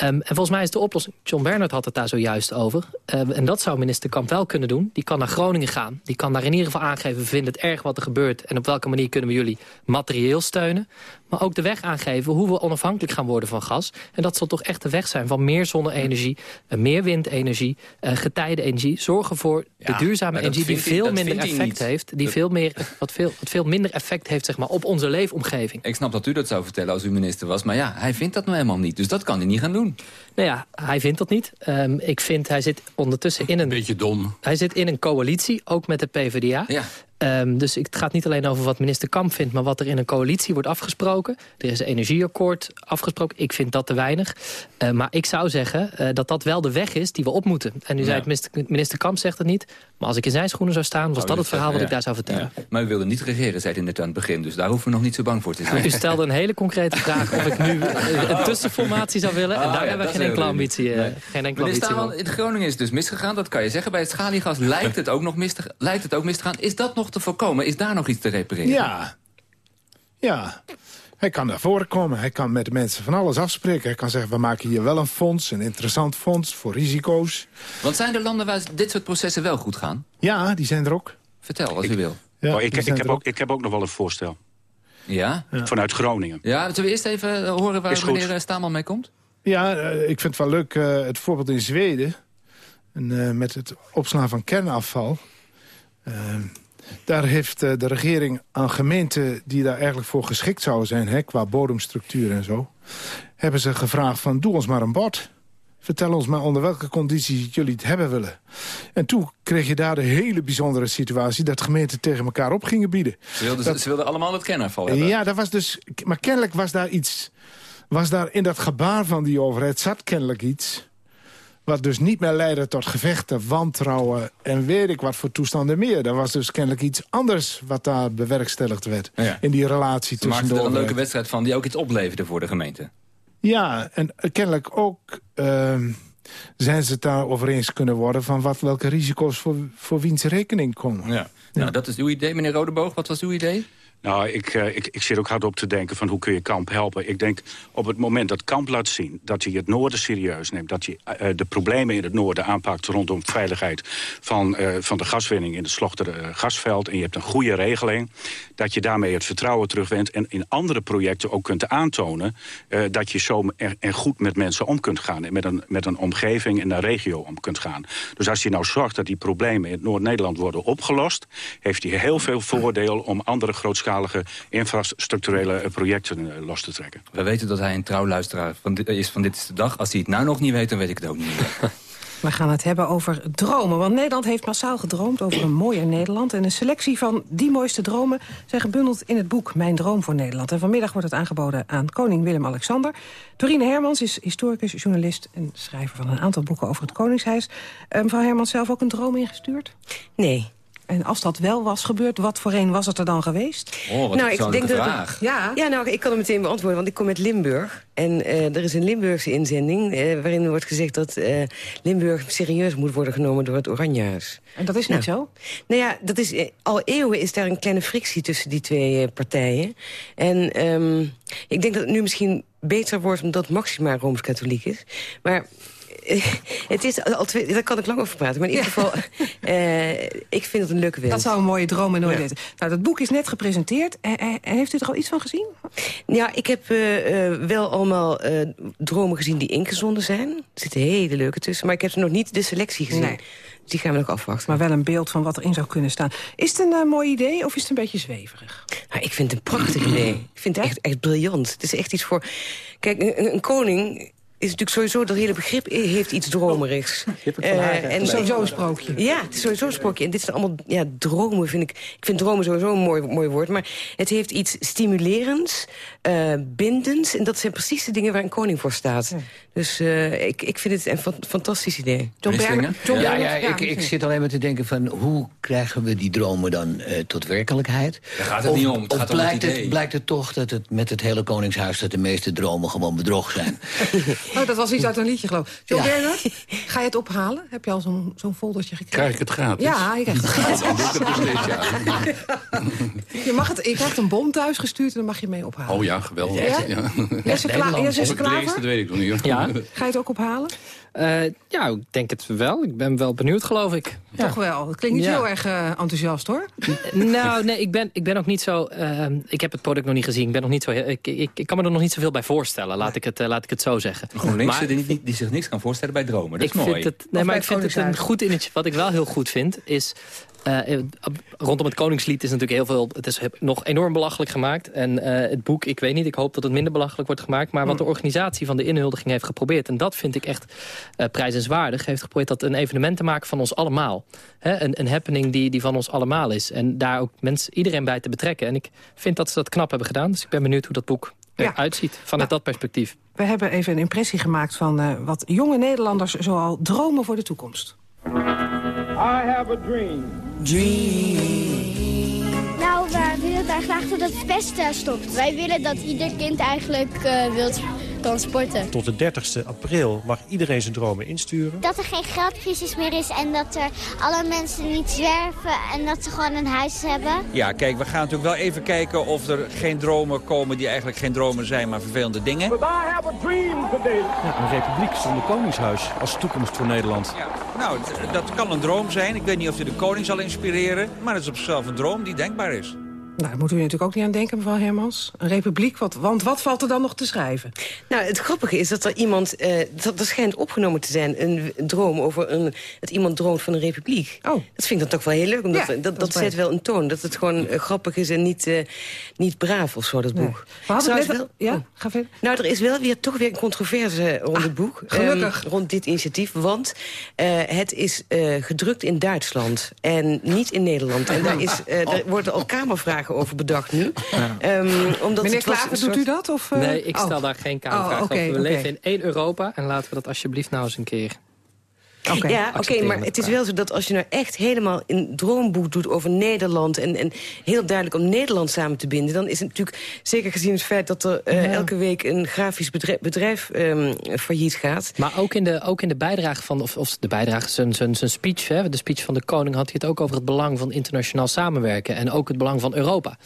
Um, en volgens mij is de oplossing... John Bernard had het daar zojuist over. Uh, en dat zou minister Kamp wel kunnen doen. Die kan naar Groningen gaan. Die kan daar in ieder geval aangeven... we vinden het erg wat er gebeurt... en op welke manier kunnen we jullie materieel steunen. Maar ook de weg aangeven hoe we onafhankelijk gaan worden van gas. En dat zal toch echt de weg zijn van meer zonne-energie... Uh, meer windenergie, uh, getijdenenergie. Zorgen voor Ja, de duurzame energie die veel minder effect heeft. Die Dat- veel meer, wat, veel, wat veel minder effect heeft zeg maar, op onze leefomgeving. Ik snap dat u dat zou vertellen als u minister was. Maar ja, hij vindt dat nou helemaal niet. Dus dat kan hij niet gaan doen. Nou ja, hij vindt dat niet. Ehm, ik vind, hij zit ondertussen in een... Beetje dom. Hij zit in een coalitie, ook met de PvdA. Ja. Ehm, dus het gaat niet alleen over wat minister Kamp vindt... maar wat er in een coalitie wordt afgesproken. Er is een energieakkoord afgesproken. Ik vind dat te weinig. Eh, maar ik zou zeggen eh, dat dat wel de weg is die we op moeten. En nu zei het minister, minister Kamp zegt het niet. Maar als ik in zijn schoenen zou staan... was Zou dat u het verhaal wat ik daar zou vertellen. Ja. Maar u wilde niet regeren, zei hij net aan het begin. Dus daar hoeven we nog niet zo bang voor te zijn. U stelde een hele concrete vraag of ik nu eh, een tussenformatie zou willen. En Ah, daar hebben we geen enkele ambitie, Nee. geen enkele Meneer ambitie Staal, in Groningen is het dus misgegaan, dat kan je zeggen. Bij het schaliegas lijkt het ook nog mis te, lijkt het ook mis te gaan. Is dat nog te voorkomen? Is daar nog iets te repareren? Ja. Ja. Hij kan naar voren komen. Hij kan met de mensen van alles afspreken. Hij kan zeggen, we maken hier wel een fonds, een interessant fonds voor risico's. Want zijn er landen waar dit soort processen wel goed gaan? Ja, die zijn er ook. Vertel, als u wil. Ja, oh, ik, ik, heb ook, ik heb ook nog wel een voorstel. Ja? Vanuit Groningen. Ja, zullen we eerst even eh, horen waar meneer eh, Staman mee komt? Ja, eh, ik vind het wel leuk, eh, het voorbeeld in Zweden... En, eh, met het opslaan van kernafval. Daar heeft eh, de regering aan gemeenten die daar eigenlijk voor geschikt zouden zijn... Hè, qua bodemstructuur en zo... hebben ze gevraagd van doe ons maar een bod. Vertel ons maar onder welke condities jullie het hebben willen. En toen kreeg je daar de hele bijzondere situatie... dat gemeenten tegen elkaar op gingen bieden. Ze wilden, Dat- ze wilden allemaal het kernafval hebben. Ja, dat was dus. Maar kennelijk was daar iets. Was daar in dat gebaar van die overheid zat kennelijk iets. Wat dus niet meer leidde tot gevechten, wantrouwen en weet ik wat voor toestanden meer. Er was dus kennelijk iets anders wat daar bewerkstelligd werd. Ja. In die relatie Ze tussen de er een leuke wedstrijd van die ook iets opleverde voor de gemeente. Ja, en kennelijk ook ehm, zijn ze het daarover eens kunnen worden... van wat, welke risico's voor, voor wiens rekening komen. Ja. Nou, dat is uw idee, meneer Rodeboog. Wat was uw idee? Nou, ik, eh, ik, ik zit ook hard op te denken van hoe kun je Kamp helpen. Ik denk op het moment dat Kamp laat zien dat hij het noorden serieus neemt... dat hij eh, de problemen in het noorden aanpakt rondom veiligheid... van, eh, van de gaswinning in het Slochter eh, gasveld... en je hebt een goede regeling, dat je daarmee het vertrouwen terugwint... en in andere projecten ook kunt aantonen... eh, dat je zo er goed met mensen om kunt gaan... en met een, met een omgeving en een regio om kunt gaan. Dus als je nou zorgt dat die problemen in het Noord-Nederland worden opgelost... heeft hij heel veel voordeel om andere grootschalige infrastructurele eh, projecten eh, los te trekken. We weten dat hij een trouwluisteraar van is van Dit is de Dag. Als hij het nou nog niet weet, dan weet ik het ook niet meer. We gaan het hebben over dromen. Want Nederland heeft massaal gedroomd over een mooier Nederland. En een selectie van die mooiste dromen zijn gebundeld in het boek Mijn Droom voor Nederland. En vanmiddag wordt het aangeboden aan koning Willem-Alexander. Dorine Hermans is historicus, journalist en schrijver van een aantal boeken over het Koningshuis. Mevrouw Hermans zelf ook een droom ingestuurd? Nee. En als dat wel was gebeurd, wat voor een was het er dan geweest? Oh, wat nou, een ik denk dat vraag. Ja. ja, nou, ik kan het meteen beantwoorden, want ik kom uit Limburg. En eh, er is een Limburgse inzending eh, waarin wordt gezegd dat eh, Limburg serieus moet worden genomen door het Oranjehuis. En dat is niet zo? Nou ja, dat is, al eeuwen is daar een kleine frictie tussen die twee partijen. En ehm, ik denk dat het nu misschien beter wordt omdat Maxima Rooms-Katholiek is. Maar het is al twee, daar kan ik lang over praten. Maar in ieder geval, eh, ik vind het een leuke wens. Dat zou een mooie droom en nooit weten. Nou, dat boek is net gepresenteerd. Eh, eh, heeft u er al iets van gezien? Ja, ik heb wel allemaal dromen gezien die ingezonden zijn. Er zitten hele leuke tussen. Maar ik heb nog niet de selectie gezien. Nee. Die gaan we nog afwachten. Maar wel een beeld van wat erin zou kunnen staan. Is het een mooi idee of is het een beetje zweverig? Nou, ik vind het een prachtig idee. Ik vind het echt, echt briljant. Het is echt iets voor... Kijk, een, een koning is natuurlijk sowieso, dat hele begrip heeft iets dromerigs. Uh, en sowieso een sprookje. Ja, het is sowieso een sprookje. En dit zijn allemaal ja, dromen, vind ik. Ik vind dromen sowieso een mooi, mooi woord. Maar het heeft iets stimulerends, uh, bindends. En dat zijn precies de dingen waar een koning voor staat. Dus uh, ik, ik vind het een fantastisch idee. John Berger? John ja, ja, ik, ik zit alleen maar te denken van... hoe krijgen we die dromen dan tot werkelijkheid? Daar gaat het of, niet om. Het of gaat blijkt, om het, idee. het, blijkt het toch dat het met het hele koningshuis... dat de meeste dromen gewoon bedrog zijn? Oh, dat was iets uit een liedje, geloof ik. John ga je het ophalen? Heb je al zo'n zo'n foldertje gekregen? Krijg ik het gratis? Ja, je krijgt het gratis. Ja, je, mag het, je krijgt een bom thuis gestuurd en dan mag je mee ophalen. Oh ja, geweldig. Ja? Ja. Jesse, Kla Jesse Klaver? Dat weet ik nog niet. Ja. Ga je het ook ophalen? Uh, ja, ik denk het wel. Ik ben wel benieuwd, geloof ik. Ja. Toch wel. Dat klinkt niet ja. heel erg uh, enthousiast, hoor. nou, nee, ik ben, ik ben ook niet zo... Uh, ik heb het product nog niet gezien. Ik, ben nog niet zo, ik, ik, ik kan me er nog niet zoveel bij voorstellen. Laat, ik het, laat ik het zo zeggen. GroenLinks maar, die, die, die zich niks kan voorstellen bij dromen. Dat is ik mooi. Vind het, nee, maar ik vind het een goed initiatief. Wat ik wel heel goed vind, is... Uh, rondom het Koningslied is natuurlijk heel veel... Het is nog enorm belachelijk gemaakt. En uh, het boek, ik weet niet, ik hoop dat het minder belachelijk wordt gemaakt. Maar wat de organisatie van de inhuldiging heeft geprobeerd... en dat vind ik echt uh, prijzenswaardig... heeft geprobeerd dat een evenement te maken van ons allemaal. He, een, een happening die, die van ons allemaal is. En daar ook mensen, iedereen bij te betrekken. En ik vind dat ze dat knap hebben gedaan. Dus ik ben benieuwd hoe dat boek ja. uitziet vanuit nou, dat perspectief. We hebben even een impressie gemaakt van wat jonge Nederlanders... zoal dromen voor de toekomst. I have a dream. Dream. Nou, we willen daar graag dat het pesten stopt. Wij willen dat ieder kind eigenlijk uh, wil kan sporten. Tot de 30ste april mag iedereen zijn dromen insturen. Dat er geen geldcrisis meer is en dat er alle mensen niet zwerven en dat ze gewoon een huis hebben. Ja, kijk, we gaan natuurlijk wel even kijken of er geen dromen komen die eigenlijk geen dromen zijn, maar vervelende dingen. But I have a dream today. Ja, een republiek zonder koningshuis als toekomst voor Nederland. Ja, nou, dat kan een droom zijn. Ik weet niet of hij de koning zal inspireren, maar het is op zichzelf een droom die denkbaar is. Nou, daar moeten we natuurlijk ook niet aan denken, mevrouw Hermans. Een republiek, wat, want wat valt er dan nog te schrijven? Nou, het grappige is dat er iemand... Uh, dat, dat schijnt opgenomen te zijn, een droom over een... dat iemand droomt van een republiek. Oh. Dat vind ik dan toch wel heel leuk, omdat ja, dat, dat, dat zet wel een toon. Dat het gewoon uh, grappig is en niet, uh, niet braaf of zo, dat boek. Nee. Hadden net wel, ja, oh. ga verder. Nou, er is wel weer toch weer een controverse rond ah, het boek. Gelukkig. Um, rond dit initiatief, want het is gedrukt in Duitsland en niet in Nederland. En daar, is, daar worden al kamervragen over bedacht nu. Ja. Um, omdat Meneer Klaver, soort... doet u dat? Of, uh... Nee, ik stel oh. daar geen kamervraag oh, okay, over. We okay. leven in één Europa en laten we dat alsjeblieft nou eens een keer... Okay. Ja, oké, okay, maar het is wel zo dat als je nou echt helemaal een droomboek doet over Nederland... En, en heel duidelijk om Nederland samen te binden... dan is het natuurlijk, zeker gezien het feit dat er uh, ja. elke week een grafisch bedrijf, bedrijf um, failliet gaat... Maar ook in de, ook in de bijdrage van, of, of de bijdrage, zijn, zijn, zijn speech... Hè, de speech van de koning had hij het ook over het belang van internationaal samenwerken... en ook het belang van Europa.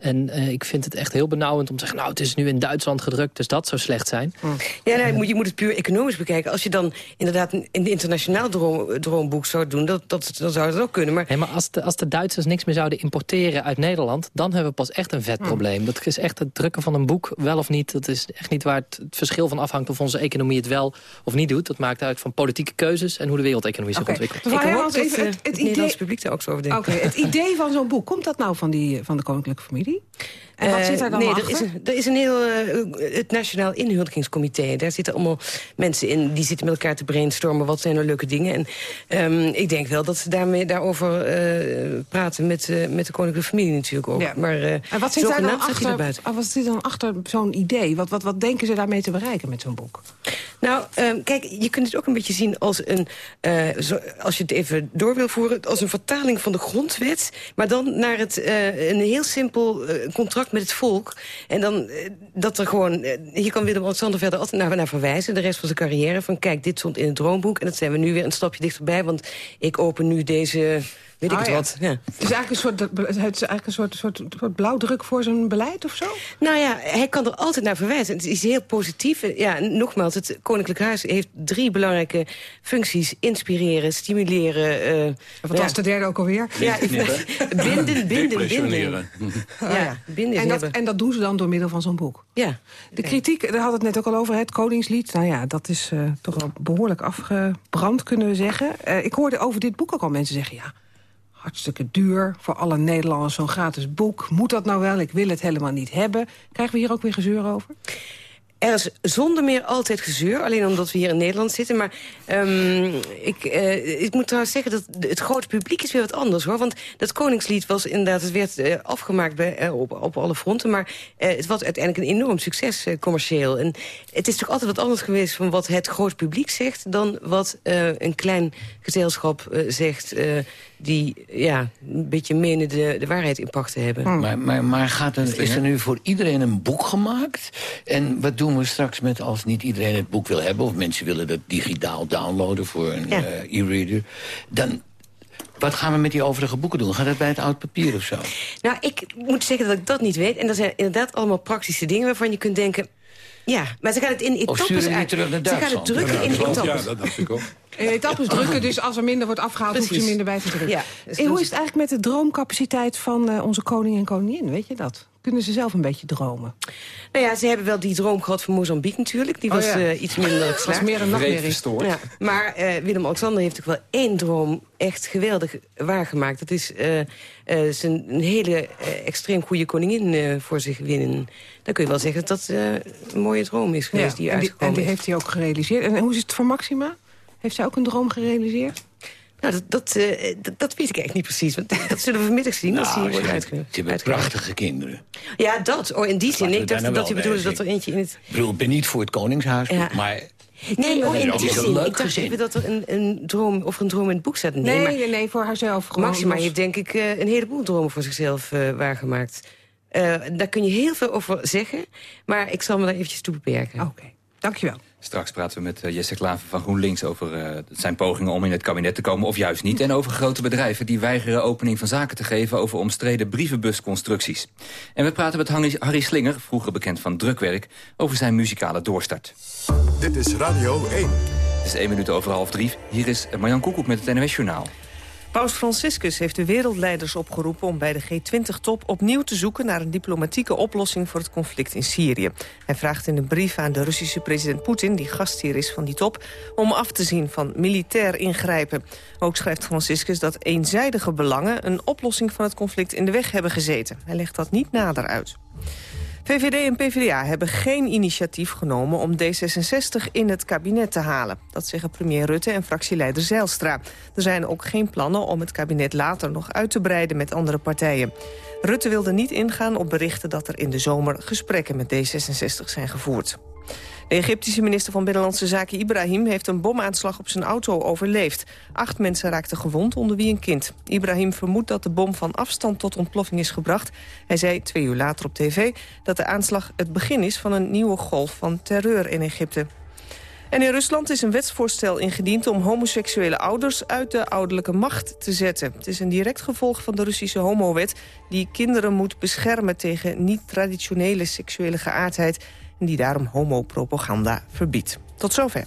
En uh, ik vind het echt heel benauwend om te zeggen... nou, het is nu in Duitsland gedrukt, dus dat zou slecht zijn. Ja, nou, je, moet, je moet het puur economisch bekijken. Als je dan inderdaad een internationaal droom, droomboek zou doen... Dat, dat, dan zou dat ook kunnen. Maar, nee, maar als, de, als de Duitsers niks meer zouden importeren uit Nederland... dan hebben we pas echt een vet probleem. Dat is echt het drukken van een boek, wel of niet. Dat is echt niet waar het, het verschil van afhangt... of onze economie het wel of niet doet. Dat maakt uit van politieke keuzes... en hoe de wereldeconomie zich okay. ontwikkelt. Ik hoop dat even het, het, het Nederlands publiek daar ook zo over denkt. Okay, het idee van zo'n boek, komt dat nou van, die, van de koninklijke familie? En wat zit er dan uh, nee, achter? Er is, een, er is een heel, uh, het Nationaal Inhuldigingscomité. Daar zitten allemaal mensen in, die zitten met elkaar te brainstormen. Wat zijn er leuke dingen? En um, ik denk wel dat ze daarmee, daarover uh, praten met, met de koninklijke familie natuurlijk ook. Ja. Maar en wat zit daar dan achter, wat zit dan achter zo'n idee? Wat, wat, wat denken ze daarmee te bereiken met zo'n boek? Nou, um, kijk, je kunt het ook een beetje zien als een... Zo, als je het even door wil voeren... als een vertaling van de grondwet... maar dan naar het, een heel simpel contract met het volk. En dan uh, dat er gewoon... Uh, hier kan Willem-Alexander verder altijd naar, naar verwijzen. De rest van zijn carrière. Van kijk, dit stond in het droomboek. En dat zijn we nu weer een stapje dichterbij. Want ik open nu deze weet ik Ah, het ja. wat. Ja. Het is eigenlijk een soort, het is eigenlijk een soort, soort, soort blauwdruk voor zijn beleid of zo? Nou ja, hij kan er altijd naar verwijzen. Het is heel positief. Ja, nogmaals, het Koninklijk Huis heeft drie belangrijke functies. Inspireren, stimuleren. eh, Wat ja. was de derde ook alweer? Ja, binden, binden, binden. Ja, binden en, dat, en dat doen ze dan door middel van zo'n boek. Ja. De kritiek, daar hadden we het net ook al over, het Koningslied. Nou ja, dat is eh, toch wel behoorlijk afgebrand, kunnen we zeggen. Eh, ik hoorde over dit boek ook al mensen zeggen... ja, hartstikke duur, voor alle Nederlanders zo'n gratis boek. Moet dat nou wel? Ik wil het helemaal niet hebben. Krijgen we hier ook weer gezeur over? Er is zonder meer altijd gezeur, alleen omdat we hier in Nederland zitten. Maar ehm, ik, eh, ik moet trouwens zeggen dat het grote publiek is weer wat anders. hoor. Want dat Koningslied was inderdaad, het werd eh, afgemaakt bij, eh, op, op alle fronten. Maar het was uiteindelijk een enorm succes commercieel. En het is toch altijd wat anders geweest van wat het grote publiek zegt... dan wat een klein gezelschap eh, zegt... eh, die ja, een beetje menen de, de waarheid in pacht te hebben. Maar, maar, maar gaat er, is er nu voor iedereen een boek gemaakt? En wat doen we straks met als niet iedereen het boek wil hebben... of mensen willen dat digitaal downloaden voor een Ja. eh, e-reader... dan wat gaan we met die overige boeken doen? Gaat dat bij het oud papier of zo? Nou, ik moet zeggen dat ik dat niet weet. En dat zijn inderdaad allemaal praktische dingen waarvan je kunt denken... Ja, maar ze gaan het in etappes sturen die uit. terug naar Ze gaan het drukken Ja, in etappes. Ja, dat dacht ik ook. In etappes drukken, dus als er minder wordt afgehaald... hoeven ze Precies. minder bij te drukken. Ja, dus en hoe dat- is het eigenlijk met de droomcapaciteit van eh, onze koning en koningin? Weet je dat? Kunnen ze zelf een beetje dromen? Nou ja, ze hebben wel die droom gehad van Mozambique natuurlijk. Die Oh was ja. eh, iets minder Dat is geslaagd. meer een nachtmerrie. Ja, maar eh, Willem-Alexander heeft toch wel één droom echt geweldig waargemaakt. Dat is eh, eh, zijn een hele extreem goede koningin eh, voor zich winnen. Dan kun je wel zeggen dat dat eh, een mooie droom is geweest die en, die, en die heeft hij ook gerealiseerd. En hoe is het voor Maxima? Heeft zij ook een droom gerealiseerd? Nou, dat, dat, eh, dat, dat weet ik eigenlijk niet precies. Want dat zullen we vanmiddag zien als Nou, die wordt ze hebben- ze prachtige kinderen. Ja, dat. Oh, in die zin. Ik dacht dat je bedoelde dat er eentje in het... Ik bedoel, ik ben niet voor het Koningshuis, Ja. maar... Nee, oh, in die het is een zin. Ik dacht gezin. even dat er een, een droom of een droom in het boek staat. Nee, Nee, maar nee, nee, voor haarzelf. Gewoon Maxima heeft denk ik eh, een heleboel dromen voor zichzelf eh, waargemaakt. Eh, daar kun je heel veel over zeggen, maar ik zal me daar eventjes toe beperken. Oké, dankjewel. Straks praten we met eh, Jesse Klaver van GroenLinks over eh, zijn pogingen om in het kabinet te komen, of juist niet. En over grote bedrijven die weigeren opening van zaken te geven over omstreden brievenbusconstructies. En we praten met Harry, Harry Slinger, vroeger bekend van Drukwerk, over zijn muzikale doorstart. Dit is Radio 1. Het is één minuut over half drie. Hier is Marjan Koekoek met het NOS Journaal. Paus Franciscus heeft de wereldleiders opgeroepen om bij de G20-top opnieuw te zoeken naar een diplomatieke oplossing voor het conflict in Syrië. Hij vraagt in een brief aan de Russische president Poetin, die gastheer is van die top, om af te zien van militair ingrijpen. Ook schrijft Franciscus dat eenzijdige belangen een oplossing van het conflict in de weg hebben gezeten. Hij legt dat niet nader uit. VVD en PvdA hebben geen initiatief genomen om D66 in het kabinet te halen. Dat zeggen premier Rutte en fractieleider Zijlstra. Er zijn ook geen plannen om het kabinet later nog uit te breiden met andere partijen. Rutte wilde niet ingaan op berichten dat er in de zomer gesprekken met D66 zijn gevoerd. De Egyptische minister van Binnenlandse Zaken Ibrahim heeft een bomaanslag op zijn auto overleefd. Acht mensen raakten gewond, onder wie een kind. Ibrahim vermoedt dat de bom van afstand tot ontploffing is gebracht. Hij zei twee uur later op tv dat de aanslag het begin is van een nieuwe golf van terreur in Egypte. En in Rusland is een wetsvoorstel ingediend om homoseksuele ouders uit de ouderlijke macht te zetten. Het is een direct gevolg van de Russische homowet die kinderen moet beschermen tegen niet-traditionele seksuele geaardheid en die daarom homopropaganda verbiedt. Tot zover.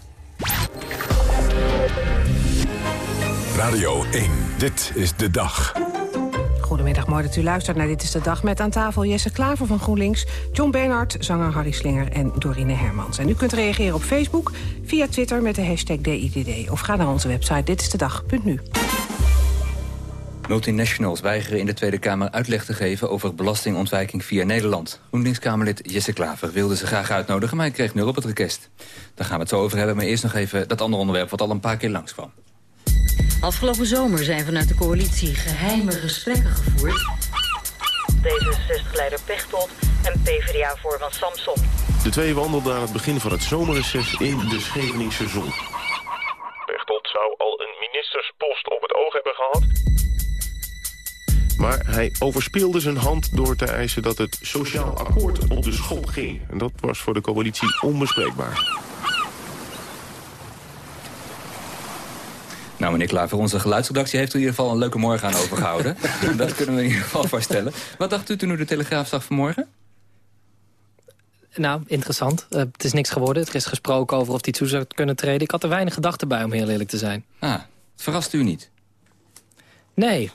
Radio 1. Dit is de dag. Goedemiddag, mooi dat u luistert naar Dit is de Dag... met aan tafel Jesse Klaver van GroenLinks, John Bernhard, zanger Harry Slinger en Dorine Hermans. En u kunt reageren op Facebook, via Twitter met de hashtag DIDD... of ga naar onze website ditistedag.nu. Multinationals weigeren in de Tweede Kamer uitleg te geven over belastingontwijking via Nederland. GroenLinks-Kamerlid Jesse Klaver wilde ze graag uitnodigen, maar hij kreeg nul op het request. Daar gaan we het zo over hebben, maar eerst nog even dat andere onderwerp wat al een paar keer langskwam. Afgelopen zomer zijn vanuit de coalitie geheime gesprekken gevoerd. D66-leider Pechtold en PvdA-voorman Samson. De twee wandelden aan het begin van het zomerreces in de Scheveningse zon. Pechtold zou al een ministerspost op het oog hebben gehad. Maar hij overspeelde zijn hand door te eisen dat het sociaal akkoord op de schop ging. En dat was voor de coalitie onbespreekbaar. Nou, meneer Klaver, onze geluidsredactie heeft er in ieder geval een leuke morgen aan overgehouden. dat kunnen we in ieder geval vaststellen. Wat dacht u toen u de Telegraaf zag vanmorgen? Nou, interessant. Uh, het is niks geworden. Er is gesproken over of die toe zou kunnen treden. Ik had er weinig gedachten bij, om heel eerlijk te zijn. Ah, het verrast u niet? Nee,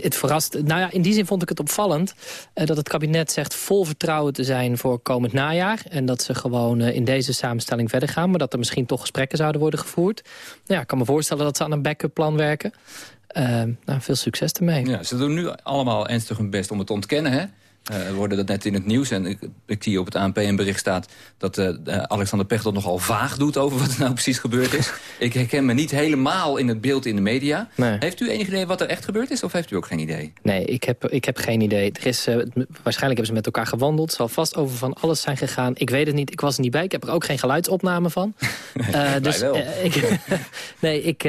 het verrast. Nou ja, in die zin vond ik het opvallend uh, dat het kabinet zegt vol vertrouwen te zijn voor komend najaar. En dat ze gewoon uh, in deze samenstelling verder gaan. Maar dat er misschien toch gesprekken zouden worden gevoerd. Nou ja, ik kan me voorstellen dat ze aan een backup plan werken. Uh, nou, veel succes ermee. Ja, ze doen nu allemaal ernstig hun best om het te ontkennen, hè? Uh, we hoorden dat net in het nieuws. En ik, ik zie op het ANP een bericht staat... dat uh, Alexander Pechtold nogal vaag doet over wat er nou precies gebeurd is. ik herken me niet helemaal in het beeld in de media. Nee. Heeft u enig idee wat er echt gebeurd is? Of heeft u ook geen idee? Nee, ik heb, ik heb geen idee. Er is, uh, waarschijnlijk hebben ze met elkaar gewandeld. Zal vast over van alles zijn gegaan. Ik weet het niet. Ik was er niet bij. Ik heb er ook geen geluidsopname van. dus ik, nee, ik,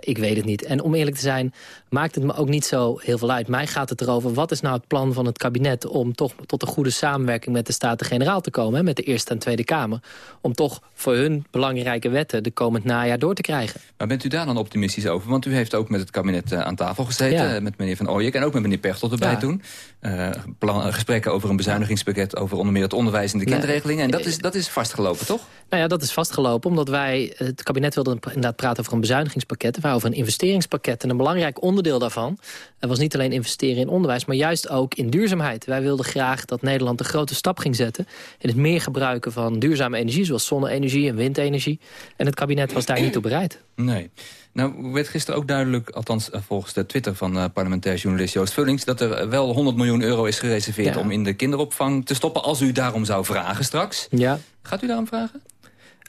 ik weet het niet. En om eerlijk te zijn maakt het me ook niet zo heel veel uit. Mij gaat het erover, wat is nou het plan van het kabinet... om toch tot een goede samenwerking met de Staten-Generaal te komen... Hè, met de Eerste en Tweede Kamer. Om toch voor hun belangrijke wetten de komend najaar door te krijgen. Maar bent u daar dan optimistisch over? Want u heeft ook met het kabinet uh, aan tafel gezeten... Ja. met meneer Van Ooyek en ook met meneer Pechtold erbij ja. toen. Uh, plan, gesprekken over een bezuinigingspakket... over onder meer het onderwijs en de kindregelingen. En dat is, dat is vastgelopen, toch? Nou ja, dat is vastgelopen omdat wij... Het kabinet wilde inderdaad praten over een bezuinigingspakket... maar over een investeringspakket. En een belangrijk onderdeel daarvan was niet alleen investeren in onderwijs... maar juist ook in duurzaamheid. Wij wilden graag dat Nederland een grote stap ging zetten... in het meer gebruiken van duurzame energie... zoals zonne-energie en windenergie. En het kabinet was daar niet toe bereid. Nee. Nou werd gisteren ook duidelijk, althans volgens de Twitter van uh, parlementair journalist Joost Vullings... dat er wel 100 miljoen euro is gereserveerd ja. om in de kinderopvang te stoppen... als u daarom zou vragen straks. Ja. Gaat u daarom vragen?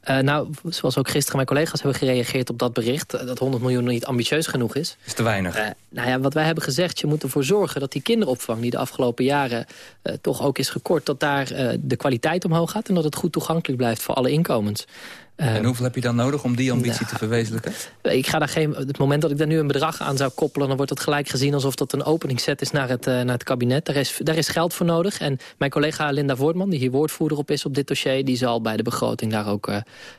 Uh, nou, zoals ook gisteren mijn collega's hebben gereageerd op dat bericht... dat 100 miljoen niet ambitieus genoeg is. Is te weinig. Uh, nou ja, wat wij hebben gezegd, je moet ervoor zorgen... dat die kinderopvang die de afgelopen jaren uh, toch ook is gekort... dat daar de kwaliteit omhoog gaat en dat het goed toegankelijk blijft voor alle inkomens. En hoeveel heb je dan nodig om die ambitie nou, te verwezenlijken? Ik ga daar geen, het moment dat ik daar nu een bedrag aan zou koppelen... dan wordt het gelijk gezien alsof dat een openingszet is naar het, naar het kabinet. Daar is, daar is geld voor nodig. En mijn collega Linda Voortman, die hier woordvoerder op is op dit dossier... die zal bij de begroting daar ook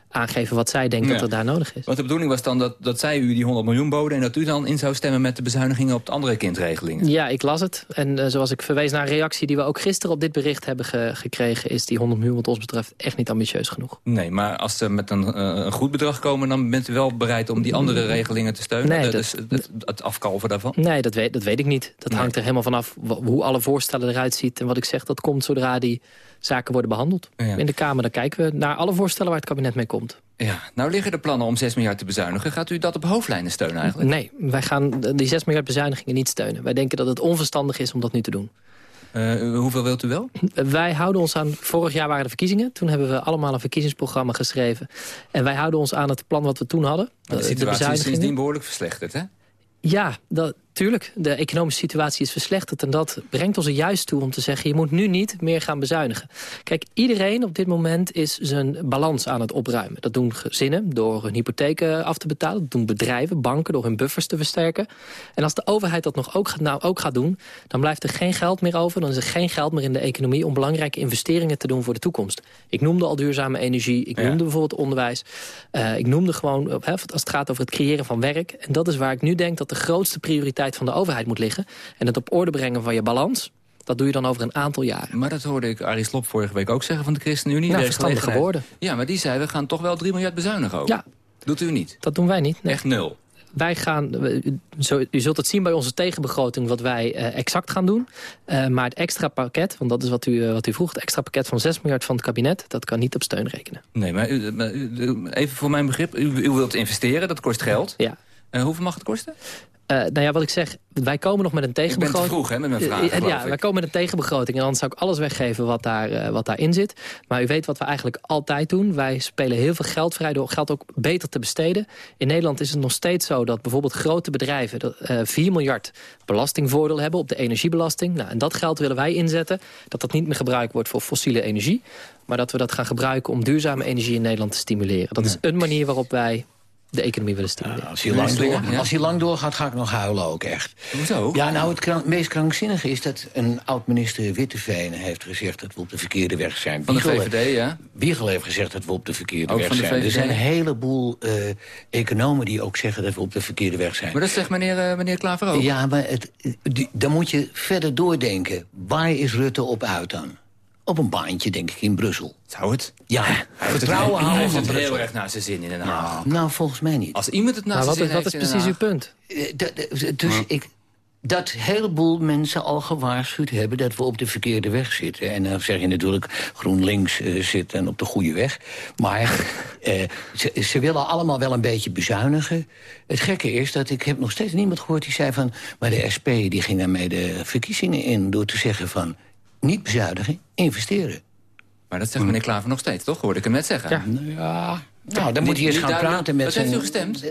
aangeven wat zij denkt ja. dat er daar nodig is. Want de bedoeling was dan dat, dat zij u die 100 miljoen boden... en dat u dan in zou stemmen met de bezuinigingen op de andere kindregelingen. Ja, ik las het. En uh, zoals ik verwees naar een reactie die we ook gisteren op dit bericht hebben ge gekregen... is die 100 miljoen wat ons betreft echt niet ambitieus genoeg. Nee, maar als ze met een, uh, een goed bedrag komen... dan bent u wel bereid om die andere regelingen te steunen? Nee, dus het, het afkalven daarvan? Nee, dat weet, dat weet ik niet. Dat nee. hangt er helemaal vanaf hoe alle voorstellen eruit ziet. En wat ik zeg, dat komt zodra die zaken worden behandeld. Ja. In de Kamer dan kijken we naar alle voorstellen waar het kabinet mee komt. Ja, nou liggen er plannen om 6 miljard te bezuinigen. Gaat u dat op hoofdlijnen steunen eigenlijk? Nee, wij gaan die 6 miljard bezuinigingen niet steunen. Wij denken dat het onverstandig is om dat nu te doen. Uh, hoeveel wilt u wel? Wij houden ons aan... Vorig jaar waren de verkiezingen. Toen hebben we allemaal een verkiezingsprogramma geschreven. En wij houden ons aan het plan wat we toen hadden. Maar de situatie de is sindsdien behoorlijk verslechterd, hè? Ja, dat, tuurlijk. De economische situatie is verslechterd. En dat brengt ons er juist toe om te zeggen... je moet nu niet meer gaan bezuinigen. Kijk, iedereen op dit moment is zijn balans aan het opruimen. Dat doen gezinnen door hun hypotheken af te betalen. Dat doen bedrijven, banken door hun buffers te versterken. En als de overheid dat nog ook, nou, ook gaat doen... dan blijft er geen geld meer over. Dan is er geen geld meer in de economie... om belangrijke investeringen te doen voor de toekomst. Ik noemde al duurzame energie. Ik noemde bijvoorbeeld onderwijs. Uh, ik noemde gewoon, hè, als het gaat over het creëren van werk. En dat is waar ik nu denk dat de grootste prioriteit van de overheid moet liggen. En het op orde brengen van je balans. Dat doe je dan over een aantal jaren. Maar dat hoorde ik Arie Slob vorige week ook zeggen van de ChristenUnie. Nou, verstandige woorden. Ja, maar die zei we gaan toch wel 3 miljard bezuinigen ook. Ja. Doet u niet? Dat doen wij niet. Nee. Echt nul? Wij gaan, zo, u zult het zien bij onze tegenbegroting wat wij uh, exact gaan doen. Uh, maar het extra pakket, want dat is wat u, uh, wat u vroeg... het extra pakket van 6 miljard van het kabinet... dat kan niet op steun rekenen. Nee, maar, u, maar u, even voor mijn begrip. U, u, wilt investeren, dat kost geld. Ja. Hoeveel mag het kosten? Uh, nou ja, wat ik zeg, wij komen nog met een tegenbegroting. Ik ben vroeg, hè, met mijn vraag. Uh, ja, wij komen met een tegenbegroting. En dan zou ik alles weggeven wat, daar, uh, wat daarin zit. Maar u weet wat we eigenlijk altijd doen. Wij spelen heel veel geld vrij door geld ook beter te besteden. In Nederland is het nog steeds zo dat bijvoorbeeld grote bedrijven... Dat, 4 miljard belastingvoordeel hebben op de energiebelasting. Nou, en dat geld willen wij inzetten. Dat dat niet meer gebruikt wordt voor fossiele energie. Maar dat we dat gaan gebruiken om duurzame energie in Nederland te stimuleren. Dat is een manier waarop wij de economie willen stimuleren. Als hij, lang door, als hij lang doorgaat, ga ik nog huilen ook echt. Hoezo? Ja, nou, het krank- meest krankzinnige is dat een oud-minister Witteveen heeft gezegd dat we op de verkeerde weg zijn. Van de Wiegel- VVD, ja? Wiegel heeft gezegd dat we op de verkeerde Ook weg van de zijn. Er zijn een heleboel eh, economen die ook zeggen dat we op de verkeerde weg zijn. Maar dat zegt meneer, eh, meneer Klaver ook. Ja, maar het, die, dan moet je verder doordenken. Waar is Rutte op uit dan? Op een baantje, denk ik, in Brussel. Zou het? Ja, vertrouwen hij houden heeft van het Brussel. heel erg naar zijn zin in Den Haag. Nou, volgens mij niet. Als iemand het naar zijn wat zin is, wat is heeft in Den precies uw punt? Eh, Dus ik, dat een heleboel mensen al gewaarschuwd hebben... dat we op de verkeerde weg zitten. En dan zeg je natuurlijk GroenLinks eh, zit en op de goede weg. Maar eh, ze, ze willen allemaal wel een beetje bezuinigen. Het gekke is dat ik heb nog steeds niemand gehoord die zei van... maar de SP die ging daarmee de verkiezingen in... door te zeggen van niet bezuinigen, investeren. Maar dat zegt meneer Klaver nog steeds, toch? Hoorde ik hem net zeggen. Ja. Ja, nou, dan moet hij eens gaan duidelijk. praten met Wat zijn... heeft u gestemd?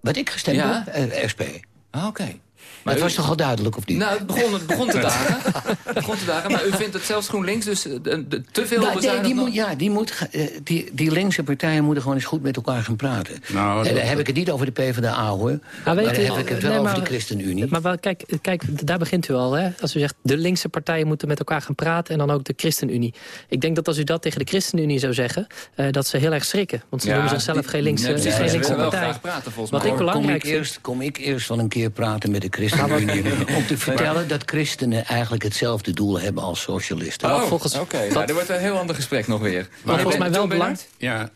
Wat ik gestemd Ja? heb? Eh, SP. Ah, oké. Maar het u- was toch al duidelijk, of niet? Nou, het begon, het begon te dagen. het begon te dagen. Maar u vindt het zelfs GroenLinks dus eh, de, de- te veel Nou, nee, die, nog? moet, ja, die, moet, eh, die, die linkse partijen moeten gewoon eens goed met elkaar gaan praten. Nou, en dat- dan heb ik het niet over de PvdA, hoor. Nou, maar weet dan u, heb ik het wel nee, over de ChristenUnie. Maar wel, kijk, kijk, daar begint u al. Hè? Als u zegt, de linkse partijen moeten met elkaar gaan praten... en dan ook de ChristenUnie. Ik denk dat als u dat tegen de ChristenUnie zou zeggen... eh, dat ze heel erg schrikken. Want ze Ja, noemen zichzelf geen linkse, nee, geen ze linkse willen wel partij. graag praten, volgens Wat mij. ik kom, belangrijk ik vind... eerst, kom ik eerst wel een keer praten met de ChristenUnie... om te vertellen dat christenen eigenlijk hetzelfde doel hebben als socialisten. Oh, volgens- oké. Nou, er wordt een heel ander gesprek nog weer. Maar volgens mij wel belangrijk. Ja,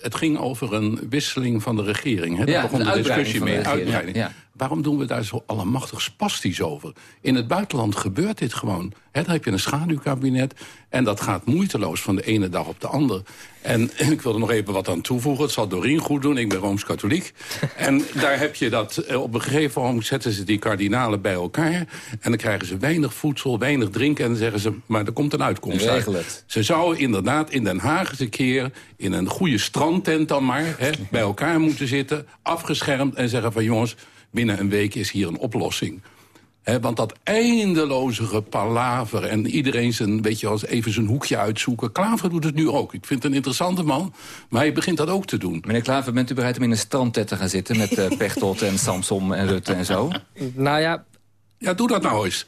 het ging over een wisseling van de regering. Hè? Daar Ja, begon de de, uitbreiding discussie van de mee. regering, uitbreiding. ja. Waarom doen we daar zo allemachtig spastisch over? In het buitenland gebeurt dit gewoon. Hè, dan heb je een schaduwkabinet en dat gaat moeiteloos van de ene dag op de andere. En ik wil er nog even wat aan toevoegen. Het zal Doreen goed doen, ik ben Rooms-Katholiek. en daar heb je dat, eh, op een gegeven moment zetten ze die kardinalen bij elkaar... en dan krijgen ze weinig voedsel, weinig drinken... en dan zeggen ze, maar er komt een uitkomst uit. Regel het. Ze zouden inderdaad in Den Haag eens een keer... in een goede strandtent dan maar, bij elkaar moeten zitten... afgeschermd en zeggen van jongens, binnen een week is hier een oplossing. Hè, want dat eindeloze gepalaver en iedereen zijn, weet je, als even zijn hoekje uitzoeken. Klaver doet het nu ook. Ik vind het een interessante man, maar hij begint dat ook te doen. Meneer Klaver, bent u bereid om in een strandtent te gaan zitten... met eh, Pechtold en Samsom en Rutte en zo? Nou ja, Ja, doe dat nou eens.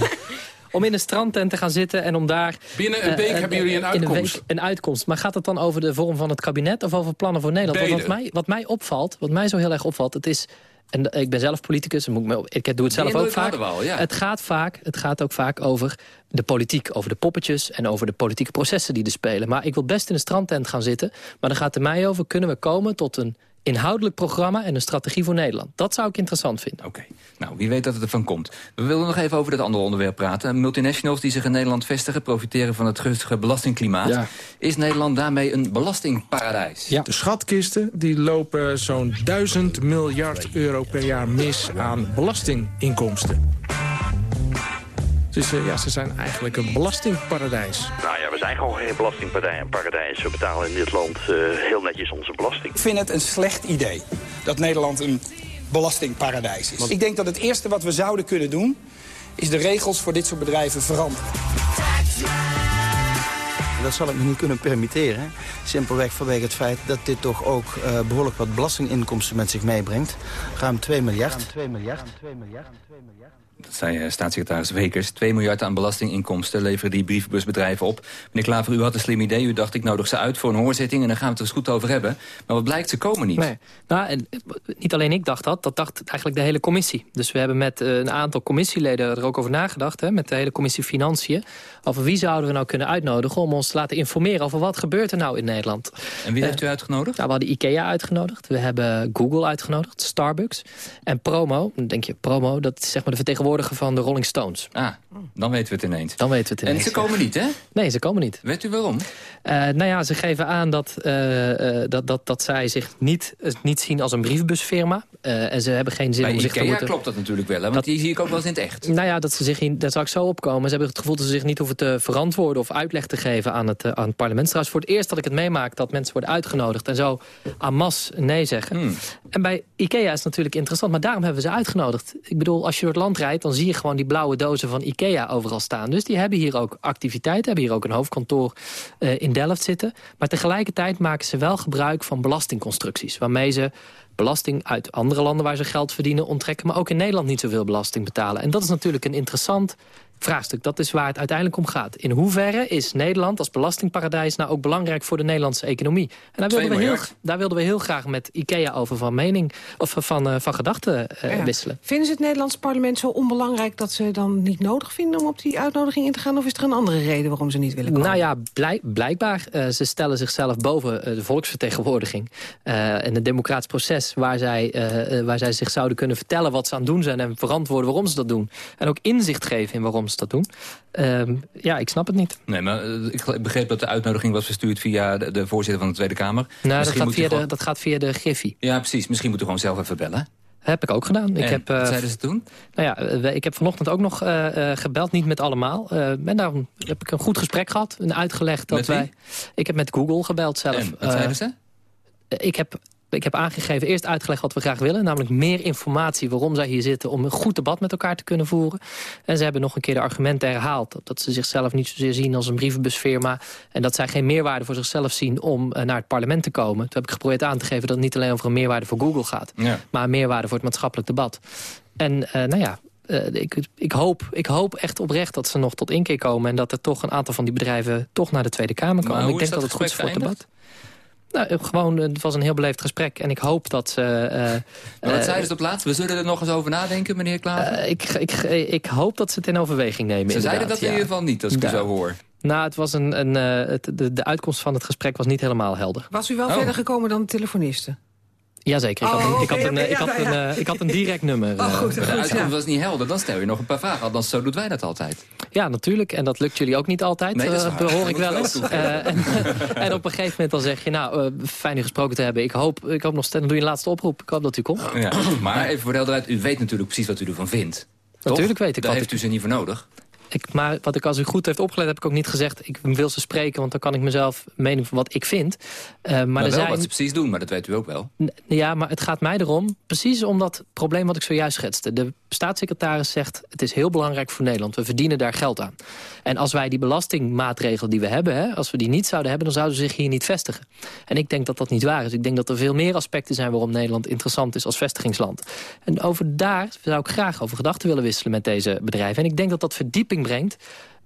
om in een strandtent te gaan zitten en om daar... Binnen een eh, week eh, hebben jullie een uitkomst. week een uitkomst. Maar gaat het dan over de vorm van het kabinet of over plannen voor Nederland? Want wat mij, wat mij opvalt, wat mij zo heel erg opvalt... het is en ik ben zelf politicus, moet ik, me- ik doe het zelf ook vaak. ja. het, gaat vaak. het gaat ook vaak over de politiek, over de poppetjes... en over de politieke processen die er spelen. Maar ik wil best in een strandtent gaan zitten. Maar dan gaat het mij over, kunnen we komen tot een inhoudelijk programma... en een strategie voor Nederland. Dat zou ik interessant vinden. Oké, nou, wie weet dat het ervan komt. We willen nog even over dit andere onderwerp praten. Multinationals die zich in Nederland vestigen... profiteren van het gunstige belastingklimaat. Ja. Is Nederland daarmee een belastingparadijs? De schatkisten die lopen zo'n 1000 miljard euro per jaar mis aan belastinginkomsten. Dus eh, ja, ze zijn eigenlijk een belastingparadijs. Nou ja, we zijn gewoon geen belastingpartij en paradijs. We betalen in dit land eh, heel netjes onze belasting. Ik vind het een slecht idee dat Nederland een belastingparadijs is. Ik denk dat het eerste wat we zouden kunnen doen... is de regels voor dit soort bedrijven veranderen. Dat zal ik me niet kunnen permitteren. Simpelweg vanwege het feit dat dit toch ook eh, behoorlijk wat belastinginkomsten met zich meebrengt. Ruim 2 miljard. Ruim 2 miljard. 2 miljard. Dat zei eh, staatssecretaris Wekers. 2 miljard aan belastinginkomsten leveren die brievenbusbedrijven op. Meneer Klaver, u had een slim idee. U dacht, ik nodig ze uit voor een hoorzitting... en dan gaan we het er eens goed over hebben. Maar wat blijkt, ze komen niet. Nee. Nou, en eh, niet alleen ik dacht dat, dat dacht eigenlijk de hele commissie. Dus we hebben met eh, een aantal commissieleden er ook over nagedacht... Hè, met de hele commissie Financiën... over wie zouden we nou kunnen uitnodigen... om ons te laten informeren over wat gebeurt er nou in Nederland. En wie Eh, heeft u uitgenodigd? Nou, we hadden IKEA uitgenodigd. We hebben Google uitgenodigd, Starbucks. En Promo, dan denk je Promo, dat is zeg maar de vertegenwoordiger van de Rolling Stones. Ah, dan weten we het ineens. Dan weten we het En ineens. ze komen niet, hè? Nee, ze komen niet. Weet u waarom? Eh, nou ja, ze geven aan dat, eh, dat, dat, dat zij zich niet, niet zien als een brievenbusfirma. En ze hebben geen zin Bij om zich te IKEA moeten... klopt dat natuurlijk wel, hè? Want die zie ik ook wel eens in het echt. Nou ja, dat ze zich in, daar zal ik zo opkomen. Ze hebben het gevoel dat ze zich niet hoeven te verantwoorden... of uitleg te geven aan het, aan het parlement. Trouwens, voor het eerst dat ik het meemaak dat mensen worden uitgenodigd... en zo aan mas nee zeggen. Hmm. En bij IKEA is het natuurlijk interessant, maar daarom hebben we ze uitgenodigd. Ik bedoel, als je door het land rijdt, dan zie je gewoon die blauwe dozen van IKEA overal staan. Dus die hebben hier ook activiteit, hebben hier ook een hoofdkantoor in Delft zitten. Maar tegelijkertijd maken ze wel gebruik van belastingconstructies... waarmee ze belasting uit andere landen waar ze geld verdienen onttrekken... maar ook in Nederland niet zoveel belasting betalen. En dat is natuurlijk een interessant vraagstuk. Dat is waar het uiteindelijk om gaat. In hoeverre is Nederland als belastingparadijs nou ook belangrijk voor de Nederlandse economie? En daar wilden, we heel, daar wilden we heel graag met IKEA over van mening of van, uh, van gedachten uh, ja. wisselen. Vinden ze het Nederlands parlement zo onbelangrijk dat ze dan niet nodig vinden om op die uitnodiging in te gaan? Of is er een andere reden waarom ze niet willen komen? Nou ja, blijk, blijkbaar. Uh, ze stellen zichzelf boven de volksvertegenwoordiging en het democratisch proces waar zij, waar zij zich zouden kunnen vertellen wat ze aan het doen zijn en verantwoorden waarom ze dat doen. En ook inzicht geven in waarom ze dat doen. Uh, ja, ik snap het niet. Nee, maar uh, ik begreep dat de uitnodiging was verstuurd via de, de voorzitter van de Tweede Kamer. Nou, dat gaat, via gewoon... de, dat gaat via de Griffie. Ja, precies. Misschien moet u gewoon zelf even bellen. Heb ik ook gedaan. Ik heb, uh, wat zeiden ze toen? Nou ja, ik heb vanochtend ook nog uh, gebeld, niet met allemaal. en daarom heb ik een goed gesprek gehad en uitgelegd dat wij... Ik heb met Google gebeld zelf. En, wat zeiden ze? Ik heb ik heb aangegeven, eerst uitgelegd wat we graag willen. Namelijk meer informatie waarom zij hier zitten... om een goed debat met elkaar te kunnen voeren. En ze hebben nog een keer de argumenten herhaald. Dat ze zichzelf niet zozeer zien als een brievenbusfirma. En dat zij geen meerwaarde voor zichzelf zien om naar het parlement te komen. Toen heb ik geprobeerd aan te geven dat het niet alleen over een meerwaarde voor Google gaat. Ja. Maar een meerwaarde voor het maatschappelijk debat. En uh, nou ja, uh, ik, ik, hoop, ik hoop echt oprecht dat ze nog tot inkeer komen... en dat er toch een aantal van die bedrijven toch naar de Tweede Kamer komen. Ik denk dat, dat het goed is voor het debat. Nou, gewoon, het was een heel beleefd gesprek. En ik hoop dat ze... Uh, maar wat zeiden ze op laatst? We zullen er nog eens over nadenken, meneer Klaver? Uh, ik, ik, ik hoop dat ze het in overweging nemen, Ze zeiden dat ja. in ieder geval niet, als ik ja. u zo hoor. Nou, het was een, een, uh, het, de, de uitkomst van het gesprek was niet helemaal helder. Was u wel Oh. verder gekomen dan de telefonisten? Jazeker, ik, had Oh, een, ik, had een, oké, ik, had ja, een, ja. ik had een direct nummer. Oh, goed, De goed, uitkomst ja. was niet helder, dan stel je nog een paar vragen. Althans, zo doen wij dat altijd. Ja, natuurlijk. En dat lukt jullie ook niet altijd, Nee, dat uh, waar. hoor ik wel eens. Uh, en, en op een gegeven moment dan zeg je, nou, uh, fijn u gesproken te hebben. Ik hoop, ik hoop nog steeds, dan doe je een laatste oproep. Ik hoop dat u komt. Ja. Maar even voor de helderheid, u weet natuurlijk precies wat u ervan vindt. Natuurlijk Toch? weet ik Daar wat heeft ik- u ze niet voor nodig. Ik, maar wat ik als u goed heeft opgelet, heb ik ook niet gezegd... ik wil ze spreken, want dan kan ik mezelf mening van wat ik vind. Uh, maar Maar er wel zijn... wat ze precies doen, maar dat weet u ook wel. N- Ja, maar het gaat mij erom, precies om dat probleem wat ik zojuist schetste. De staatssecretaris zegt, het is heel belangrijk voor Nederland. We verdienen daar geld aan. En als wij die belastingmaatregelen die we hebben... Hè, als we die niet zouden hebben, dan zouden ze zich hier niet vestigen. En ik denk dat dat niet waar is. Ik denk dat er veel meer aspecten zijn waarom Nederland interessant is als vestigingsland. En over daar zou ik graag over gedachten willen wisselen met deze bedrijven. En ik denk dat dat verdieping brengt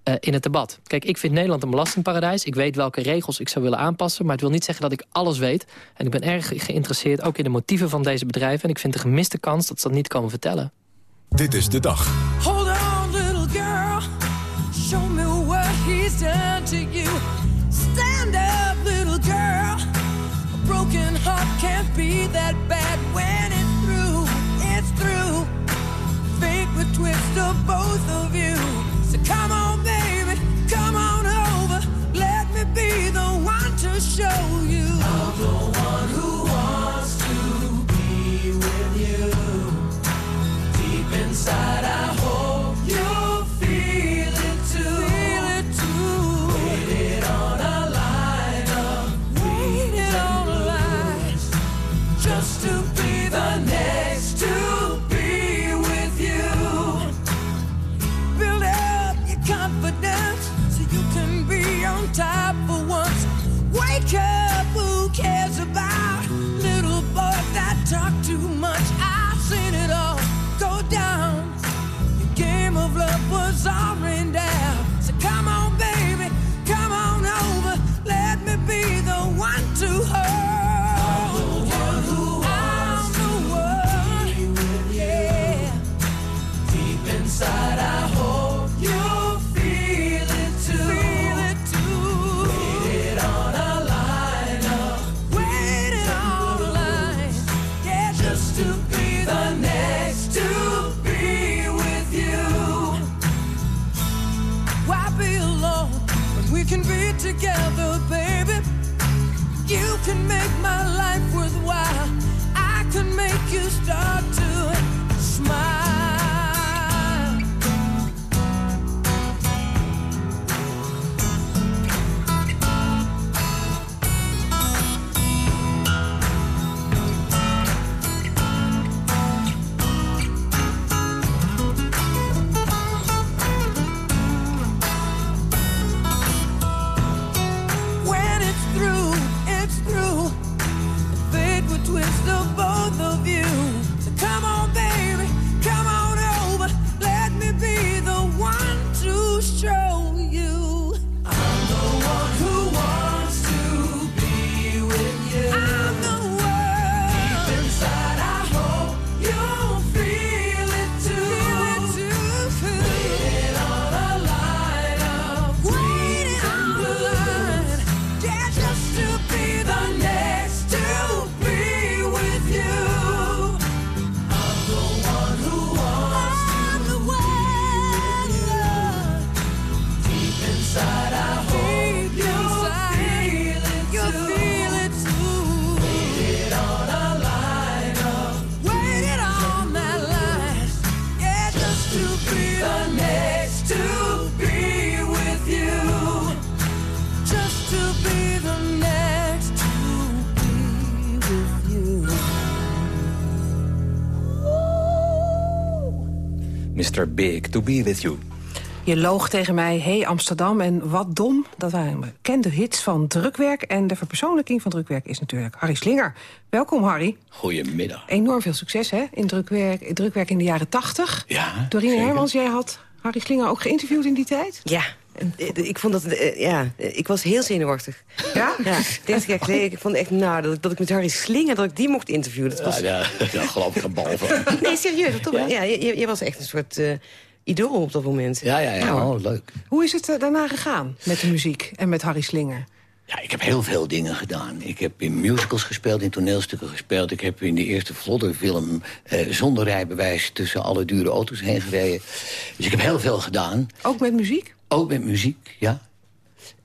eh, in het debat. Kijk, ik vind Nederland een belastingparadijs. Ik weet welke regels ik zou willen aanpassen. Maar het wil niet zeggen dat ik alles weet. En ik ben erg geïnteresseerd ook in de motieven van deze bedrijven. En ik vind de gemiste kans dat ze dat niet komen vertellen. Dit is de dag. Hold on, little girl. Show me what he's done to you. Stand up, little girl. A broken heart can't be that bad when it's through. It's through. Fate would twist of both To be with you. Je loog tegen mij, hey Amsterdam en wat dom. Dat waren bekende hits van Drukwerk. En de verpersoonlijking van Drukwerk is natuurlijk Harry Slinger. Welkom Harry. Goedemiddag. Enorm veel succes hè, in Drukwerk, in drukwerk in de jaren tachtig. Ja, Dorine zeker. Hermans, jij had Harry Slinger ook geïnterviewd in die tijd? Ja, eh, ik vond dat, eh, ja, ik was heel zenuwachtig. Ja? Ja, de eerste keer geleden, ik vond echt, nou, dat ik, dat ik met Harry Slinger, dat ik die mocht interviewen. Dat was... Ja, daar geloof ik een bal van. Nee, serieus, dat toch? Ja, je, je- je was echt een soort eh idool op dat moment. Ja, ja, ja. hoor. Oh, leuk. Hoe is het eh, daarna gegaan met de muziek en met Harry Slinger? Ja, ik heb heel veel dingen gedaan. Ik heb in musicals gespeeld, in toneelstukken gespeeld. Ik heb in de eerste film eh, zonder rijbewijs tussen alle dure auto's heen gereden. Dus ik heb heel veel gedaan. Ook met muziek? Ook met muziek, ja.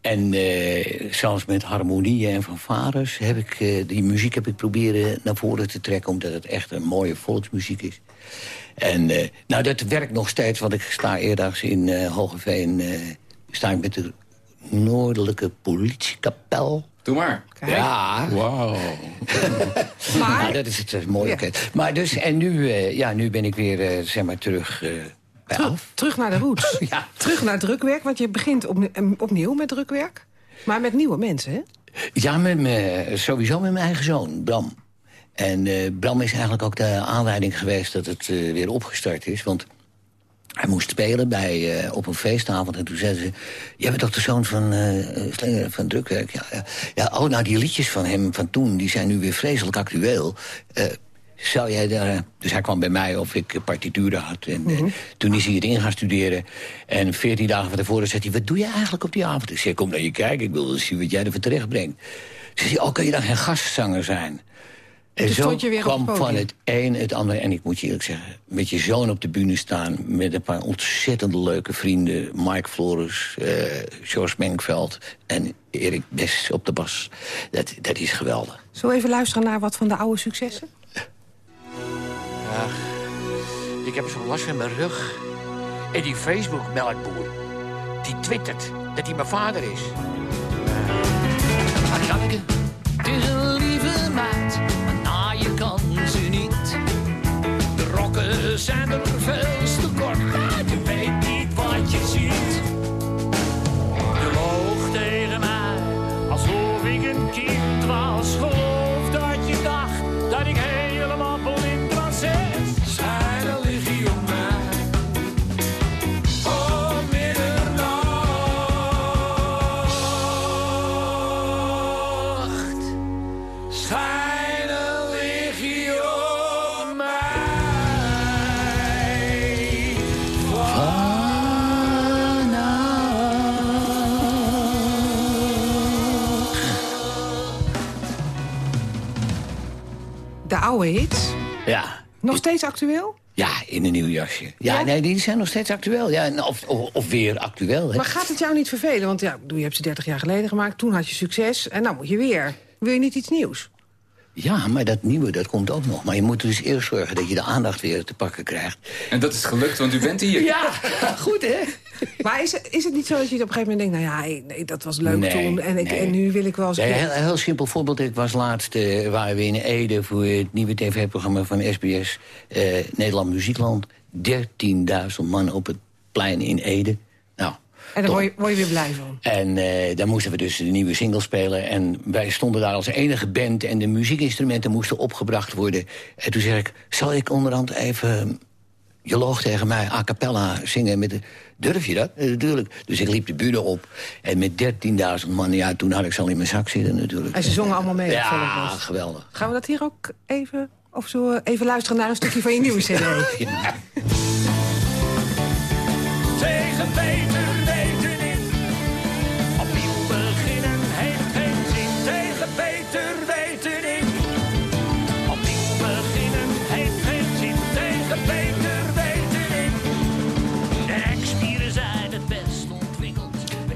En eh, zelfs met harmonieën en fanfares heb ik... eh, die muziek heb ik proberen naar voren te trekken... omdat het echt een mooie volksmuziek is. En eh, nou, dat werkt nog steeds, want ik sta eerdags in eh Hogeveen... eh, sta ik met de Noordelijke Politiekapel... Doe maar. Ja. Wauw. Maar dat is het eh, mooie. Maar dus, en nu, eh, ja, nu ben ik weer, eh, zeg maar, terug eh, Terug, naar de roots. Ja. Terug naar drukwerk, want je begint op, opnieuw met drukwerk. Maar met nieuwe mensen, hè? Ja, met me, sowieso met mijn eigen zoon, Bram. En eh, Bram is eigenlijk ook de aanleiding geweest dat het eh, weer opgestart is. Want hij moest spelen bij, eh, op een feestavond. En toen zeiden ze, jij bent toch de zoon van, eh van Drukwerk? Ja, ja. ja, oh, nou, die liedjes van hem van toen, die zijn nu weer vreselijk actueel. Eh, zou jij daar... Dus hij kwam bij mij of ik partituren had. En eh, toen is hij het in gaan studeren. En veertien dagen van tevoren zei hij... wat doe je eigenlijk op die avond? Ik zei, kom naar je kijken. Ik wil wel zien wat jij ervoor terecht brengt. Ze zei, oh, kan je dan geen gastzanger zijn? En Toen zo kwam het van het een het andere. En ik moet je eerlijk zeggen, met je zoon op de bühne staan... met een paar ontzettend leuke vrienden. Mike Flores, eh George Menkveld en Erik Bes op de bas. Dat, dat is geweldig. Zullen we even luisteren naar wat van de oude successen? Ja, ik heb zo last van mijn rug. En die Facebook-melkboer, die twittert dat hij mijn vader is. Het is een lieve meid, maar na je kan ze niet. De rokken zijn er veel oude hits. Ja, Nog steeds actueel? ja in een nieuw jasje. Ja, nee, die zijn nog steeds actueel. Ja, of, of, of weer actueel. Hè. Maar gaat het jou niet vervelen? Want ja, je hebt ze 30 jaar geleden gemaakt. Toen had je succes en nou moet je weer. Wil je niet iets nieuws? Ja, maar dat nieuwe, dat komt ook nog. Maar je moet dus eerst zorgen dat je de aandacht weer te pakken krijgt. En dat is gelukt, want u bent hier. Ja, goed hè? Maar is het, is het niet zo dat je op een gegeven moment denkt... nou ja, nee, dat was leuk Nee, toen en, ik, nee. en nu wil ik wel eens... een heel, heel simpel voorbeeld. Ik was laatst, eh waren we in Ede voor het nieuwe tv-programma van SBS... eh, Nederland Muziekland. 13.000 man op het plein in Ede. Nou, en daar word je, word je weer blij van. En eh, daar moesten we dus de nieuwe single spelen. En wij stonden daar als enige band en de muziekinstrumenten moesten opgebracht worden. En toen zeg ik, zal ik onderhand even... Je loog tegen mij a cappella zingen met de... Durf je dat? Eh, natuurlijk. Dus ik liep de bühne op. En met 13.000 man, ja, toen had ik ze al in mijn zak zitten natuurlijk. En ze zongen allemaal mee. Ja, geweldig. Gaan we dat hier ook even... Of zullen we even luisteren naar een stukje van je nieuwe cd? Tegen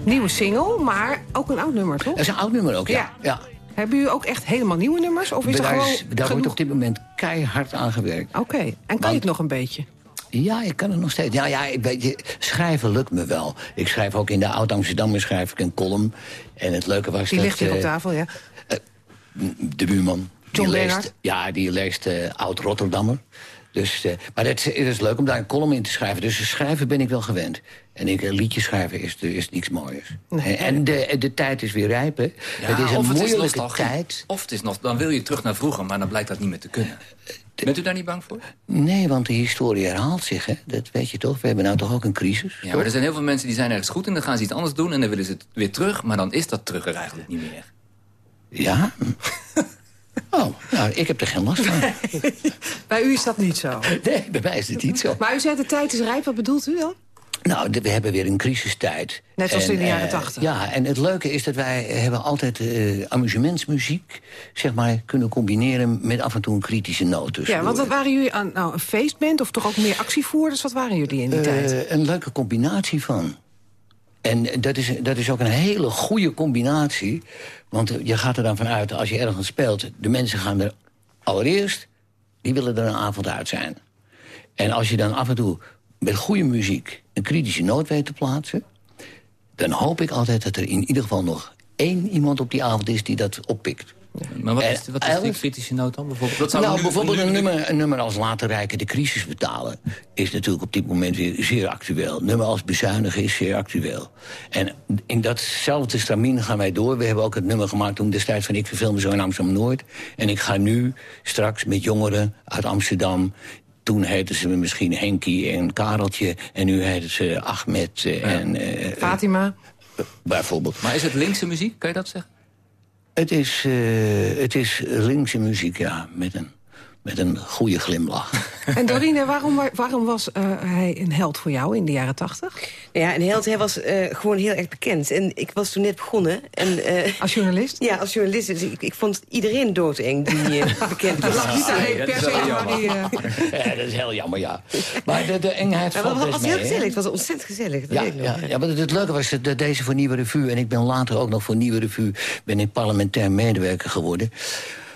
Nieuwe single, maar ook een oud nummer, toch? Dat is een oud nummer ook, ja. ja. Hebben jullie ook echt helemaal nieuwe nummers? Of is er daar gewoon daar wordt op dit moment keihard aan gewerkt. Oké, en kan je het nog een beetje? Ja, ik kan het nog steeds. Ja, ja, ik weet je, schrijven lukt me wel. Ik schrijf ook in de Oud-Amsterdammer schrijf ik een column. En het leuke was Die dat... ligt hier op eh, tafel, ja. de buurman. John die leest, Ja, die leest eh, Oud-Rotterdammer. Dus, eh, maar het, het is leuk om daar een column in te schrijven. Dus schrijven ben ik wel gewend. En ik, een liedje schrijven is, is niks mooiers. En, en de, de tijd is weer rijp, hè. het is een moeilijke tijd. Of het is nog, dan wil je terug naar vroeger, maar dan blijkt dat niet meer te kunnen. Bent u daar niet bang voor? Nee, want de historie herhaalt zich, hè. Dat weet je toch? We hebben nou toch ook een crisis? Ja, maar er zijn heel veel mensen die zijn ergens goed... en dan gaan ze iets anders doen en dan willen ze het weer terug... maar dan is dat terug er eigenlijk niet meer. Ja? Oh, nou, ik heb er geen last van. Bij u is dat niet zo. Nee, bij mij is het niet zo. Maar u zei de tijd is rijp, wat bedoelt u dan? Nou, we hebben weer een crisistijd. Net zoals En, in de jaren eh, 80. ja, en het leuke is dat wij hebben altijd eh amusementsmuziek... zeg maar, kunnen combineren met af en toe een kritische noot Ja, want wat waren jullie aan nou, een feestband of toch ook meer actievoerders? Wat waren jullie in die tijd? Eh, een leuke combinatie van. En dat is, dat is ook een hele goede combinatie. Want eh, je gaat er dan vanuit, als je ergens speelt... de mensen gaan er allereerst, die willen er een avond uit zijn. En als je dan af en toe met goede muziek... een kritische noot weet te plaatsen... dan hoop ik altijd dat er in ieder geval nog één iemand op die avond is... die dat oppikt. Maar wat is, wat is die kritische noot dan bijvoorbeeld? Dat zou nou, nu- bijvoorbeeld nu- een nu- nummer, een nummer als Later Rijken de crisis betalen... is natuurlijk op dit moment weer zeer actueel. Een nummer als Bezuinigen is zeer actueel. En in datzelfde stramien gaan wij door. We hebben ook het nummer gemaakt toen destijds van Ik verfilmde zo in Amsterdam-Noord. En ik ga nu straks met jongeren uit Amsterdam... Toen heten ze misschien Henkie en Kareltje. En nu heten ze Ahmed eh, en... eh, eh, Fatima? bijvoorbeeld. Maar is het linkse muziek, kan je dat zeggen? Het is, eh, het is linkse muziek, ja, met een, met een goede glimlach. En Dorine, waarom, wa- waarom was eh, hij een held voor jou in de jaren tachtig? Ja, een held, hij was eh, gewoon heel erg bekend. En ik was toen net begonnen. En, eh, als journalist? Ja, als journalist. Dus ik, ik vond iedereen doodeng die bekend was. Dat lag niet aan Nee, één dat is per se, wel maar die... eh, ja, dat is heel jammer, ja. Maar de, de engheid Maar valt het was, heel gezellig. Het was ontzettend gezellig. Dat Ja, weet ik nog, ja, ja, maar het, het leuke was dat deze voor Nieuwe Revue... en ik ben later ook nog voor Nieuwe Revue... ben ik parlementair medewerker geworden.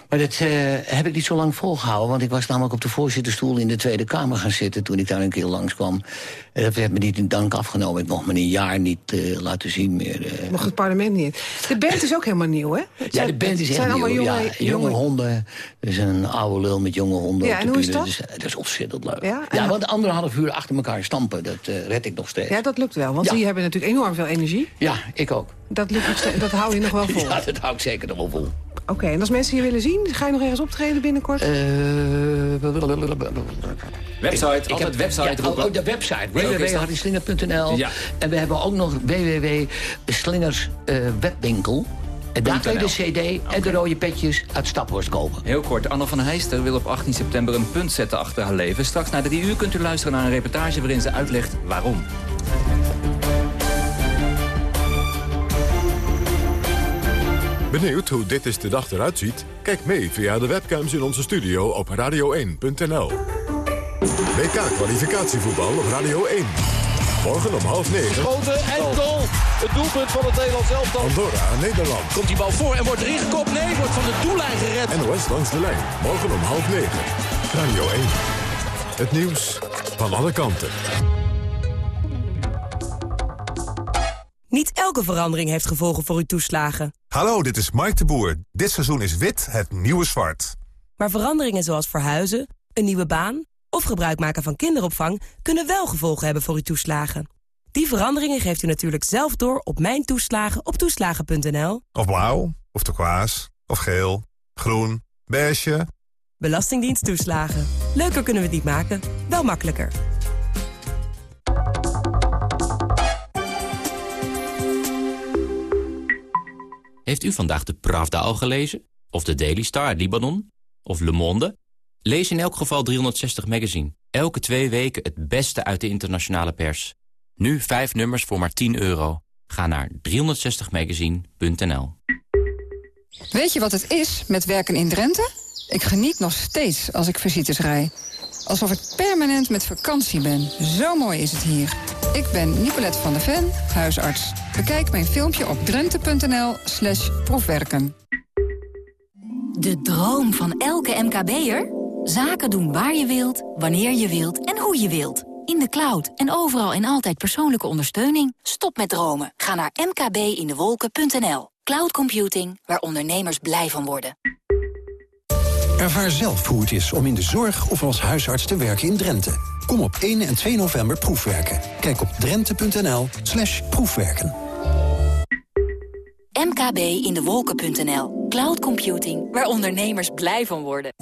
Maar dat eh, heb ik niet zo lang volgehouden... want ik was namelijk op de voorzitterstoel in de Tweede Kamer gaan zitten... toen ik daar een keer langskwam. En dat werd me niet in dank afgenomen. Ik mocht me een jaar niet eh, laten zien meer. eh. Mocht het parlement niet. De band is ook helemaal nieuw, hè? Het Ja, zijn- de band is het echt zijn allemaal nieuw. jonge, ja, jonge honden. Er is een oude lul met jonge honden Ja, op en hoe is dat? Dus, eh, dat is ontzettend leuk. Ja, Ja, want anderhalf uur achter elkaar stampen, dat eh, red ik nog steeds. Ja, dat lukt wel, want Ja. die hebben natuurlijk enorm veel energie. Ja, ik ook. Dat, lukt nog steeds- dat hou je nog wel vol. Ja, dat hou ik zeker nog wel vol. Oké, en als mensen je willen zien, ga je nog ergens optreden binnenkort? Eh, Website, Ik altijd heb- website ja, roepen. oh, de website? www.harryslinger.nl. Ja. En we hebben ook nog www.slingers eh, webwinkel. En daar kun je de cd en de rode petjes uit Staphorst kopen. Heel kort, Anne van Heijster wil op 18 september een punt zetten achter haar leven. Straks na drie uur kunt u luisteren naar een reportage waarin ze uitlegt waarom. Benieuwd hoe dit is de dag eruit ziet? Kijk mee via de webcams in onze studio op radio1.nl. WK-kwalificatievoetbal op Radio 1. Morgen om half negen. Schoten en goal. Het doelpunt van het Nederlands elftal. Andorra, Nederland. Komt die bal voor en wordt erin gekopt? Nee, wordt van de doellijn gered. NOS langs de lijn. Morgen om half negen. Radio 1. Het nieuws van alle kanten. Niet elke verandering heeft gevolgen voor uw toeslagen. Hallo, dit is Mike de Boer. Dit seizoen is wit het nieuwe zwart. Maar veranderingen zoals verhuizen, een nieuwe baan of gebruik maken van kinderopvang kunnen wel gevolgen hebben voor uw toeslagen. Die veranderingen geeft u natuurlijk zelf door op mijn toeslagen op toeslagen.nl. Of blauw, of turquoise, of geel, groen, beige. Belastingdienst toeslagen. Leuker kunnen we het niet maken, wel makkelijker. Heeft u vandaag de Pravda al gelezen? Of de Daily Star uit Libanon? Of Le Monde? Lees in elk geval 360 Magazine. Elke twee weken het beste uit de internationale pers. Nu vijf nummers voor maar 10 euro. Ga naar 360magazine.nl Weet je wat het is met werken in Drenthe? Ik geniet nog steeds als ik visites rij. Alsof ik permanent met vakantie ben. Zo mooi is het hier. Ik ben Nicolette van der Ven, huisarts. Bekijk mijn filmpje op drenthe.nl slash proefwerken. De droom van elke MKB'er? Zaken doen waar je wilt, wanneer je wilt en hoe je wilt. In de cloud en overal en altijd persoonlijke ondersteuning. Stop met dromen. Ga naar mkbindewolken.nl. Cloud computing, waar ondernemers blij van worden. Ervaar zelf hoe het is om in de zorg of als huisarts te werken in Drenthe. Kom op 1 en 2 november proefwerken. Kijk op drenthe.nl slash proefwerken. mkbindewolken.nl. Cloud computing, waar ondernemers blij van worden.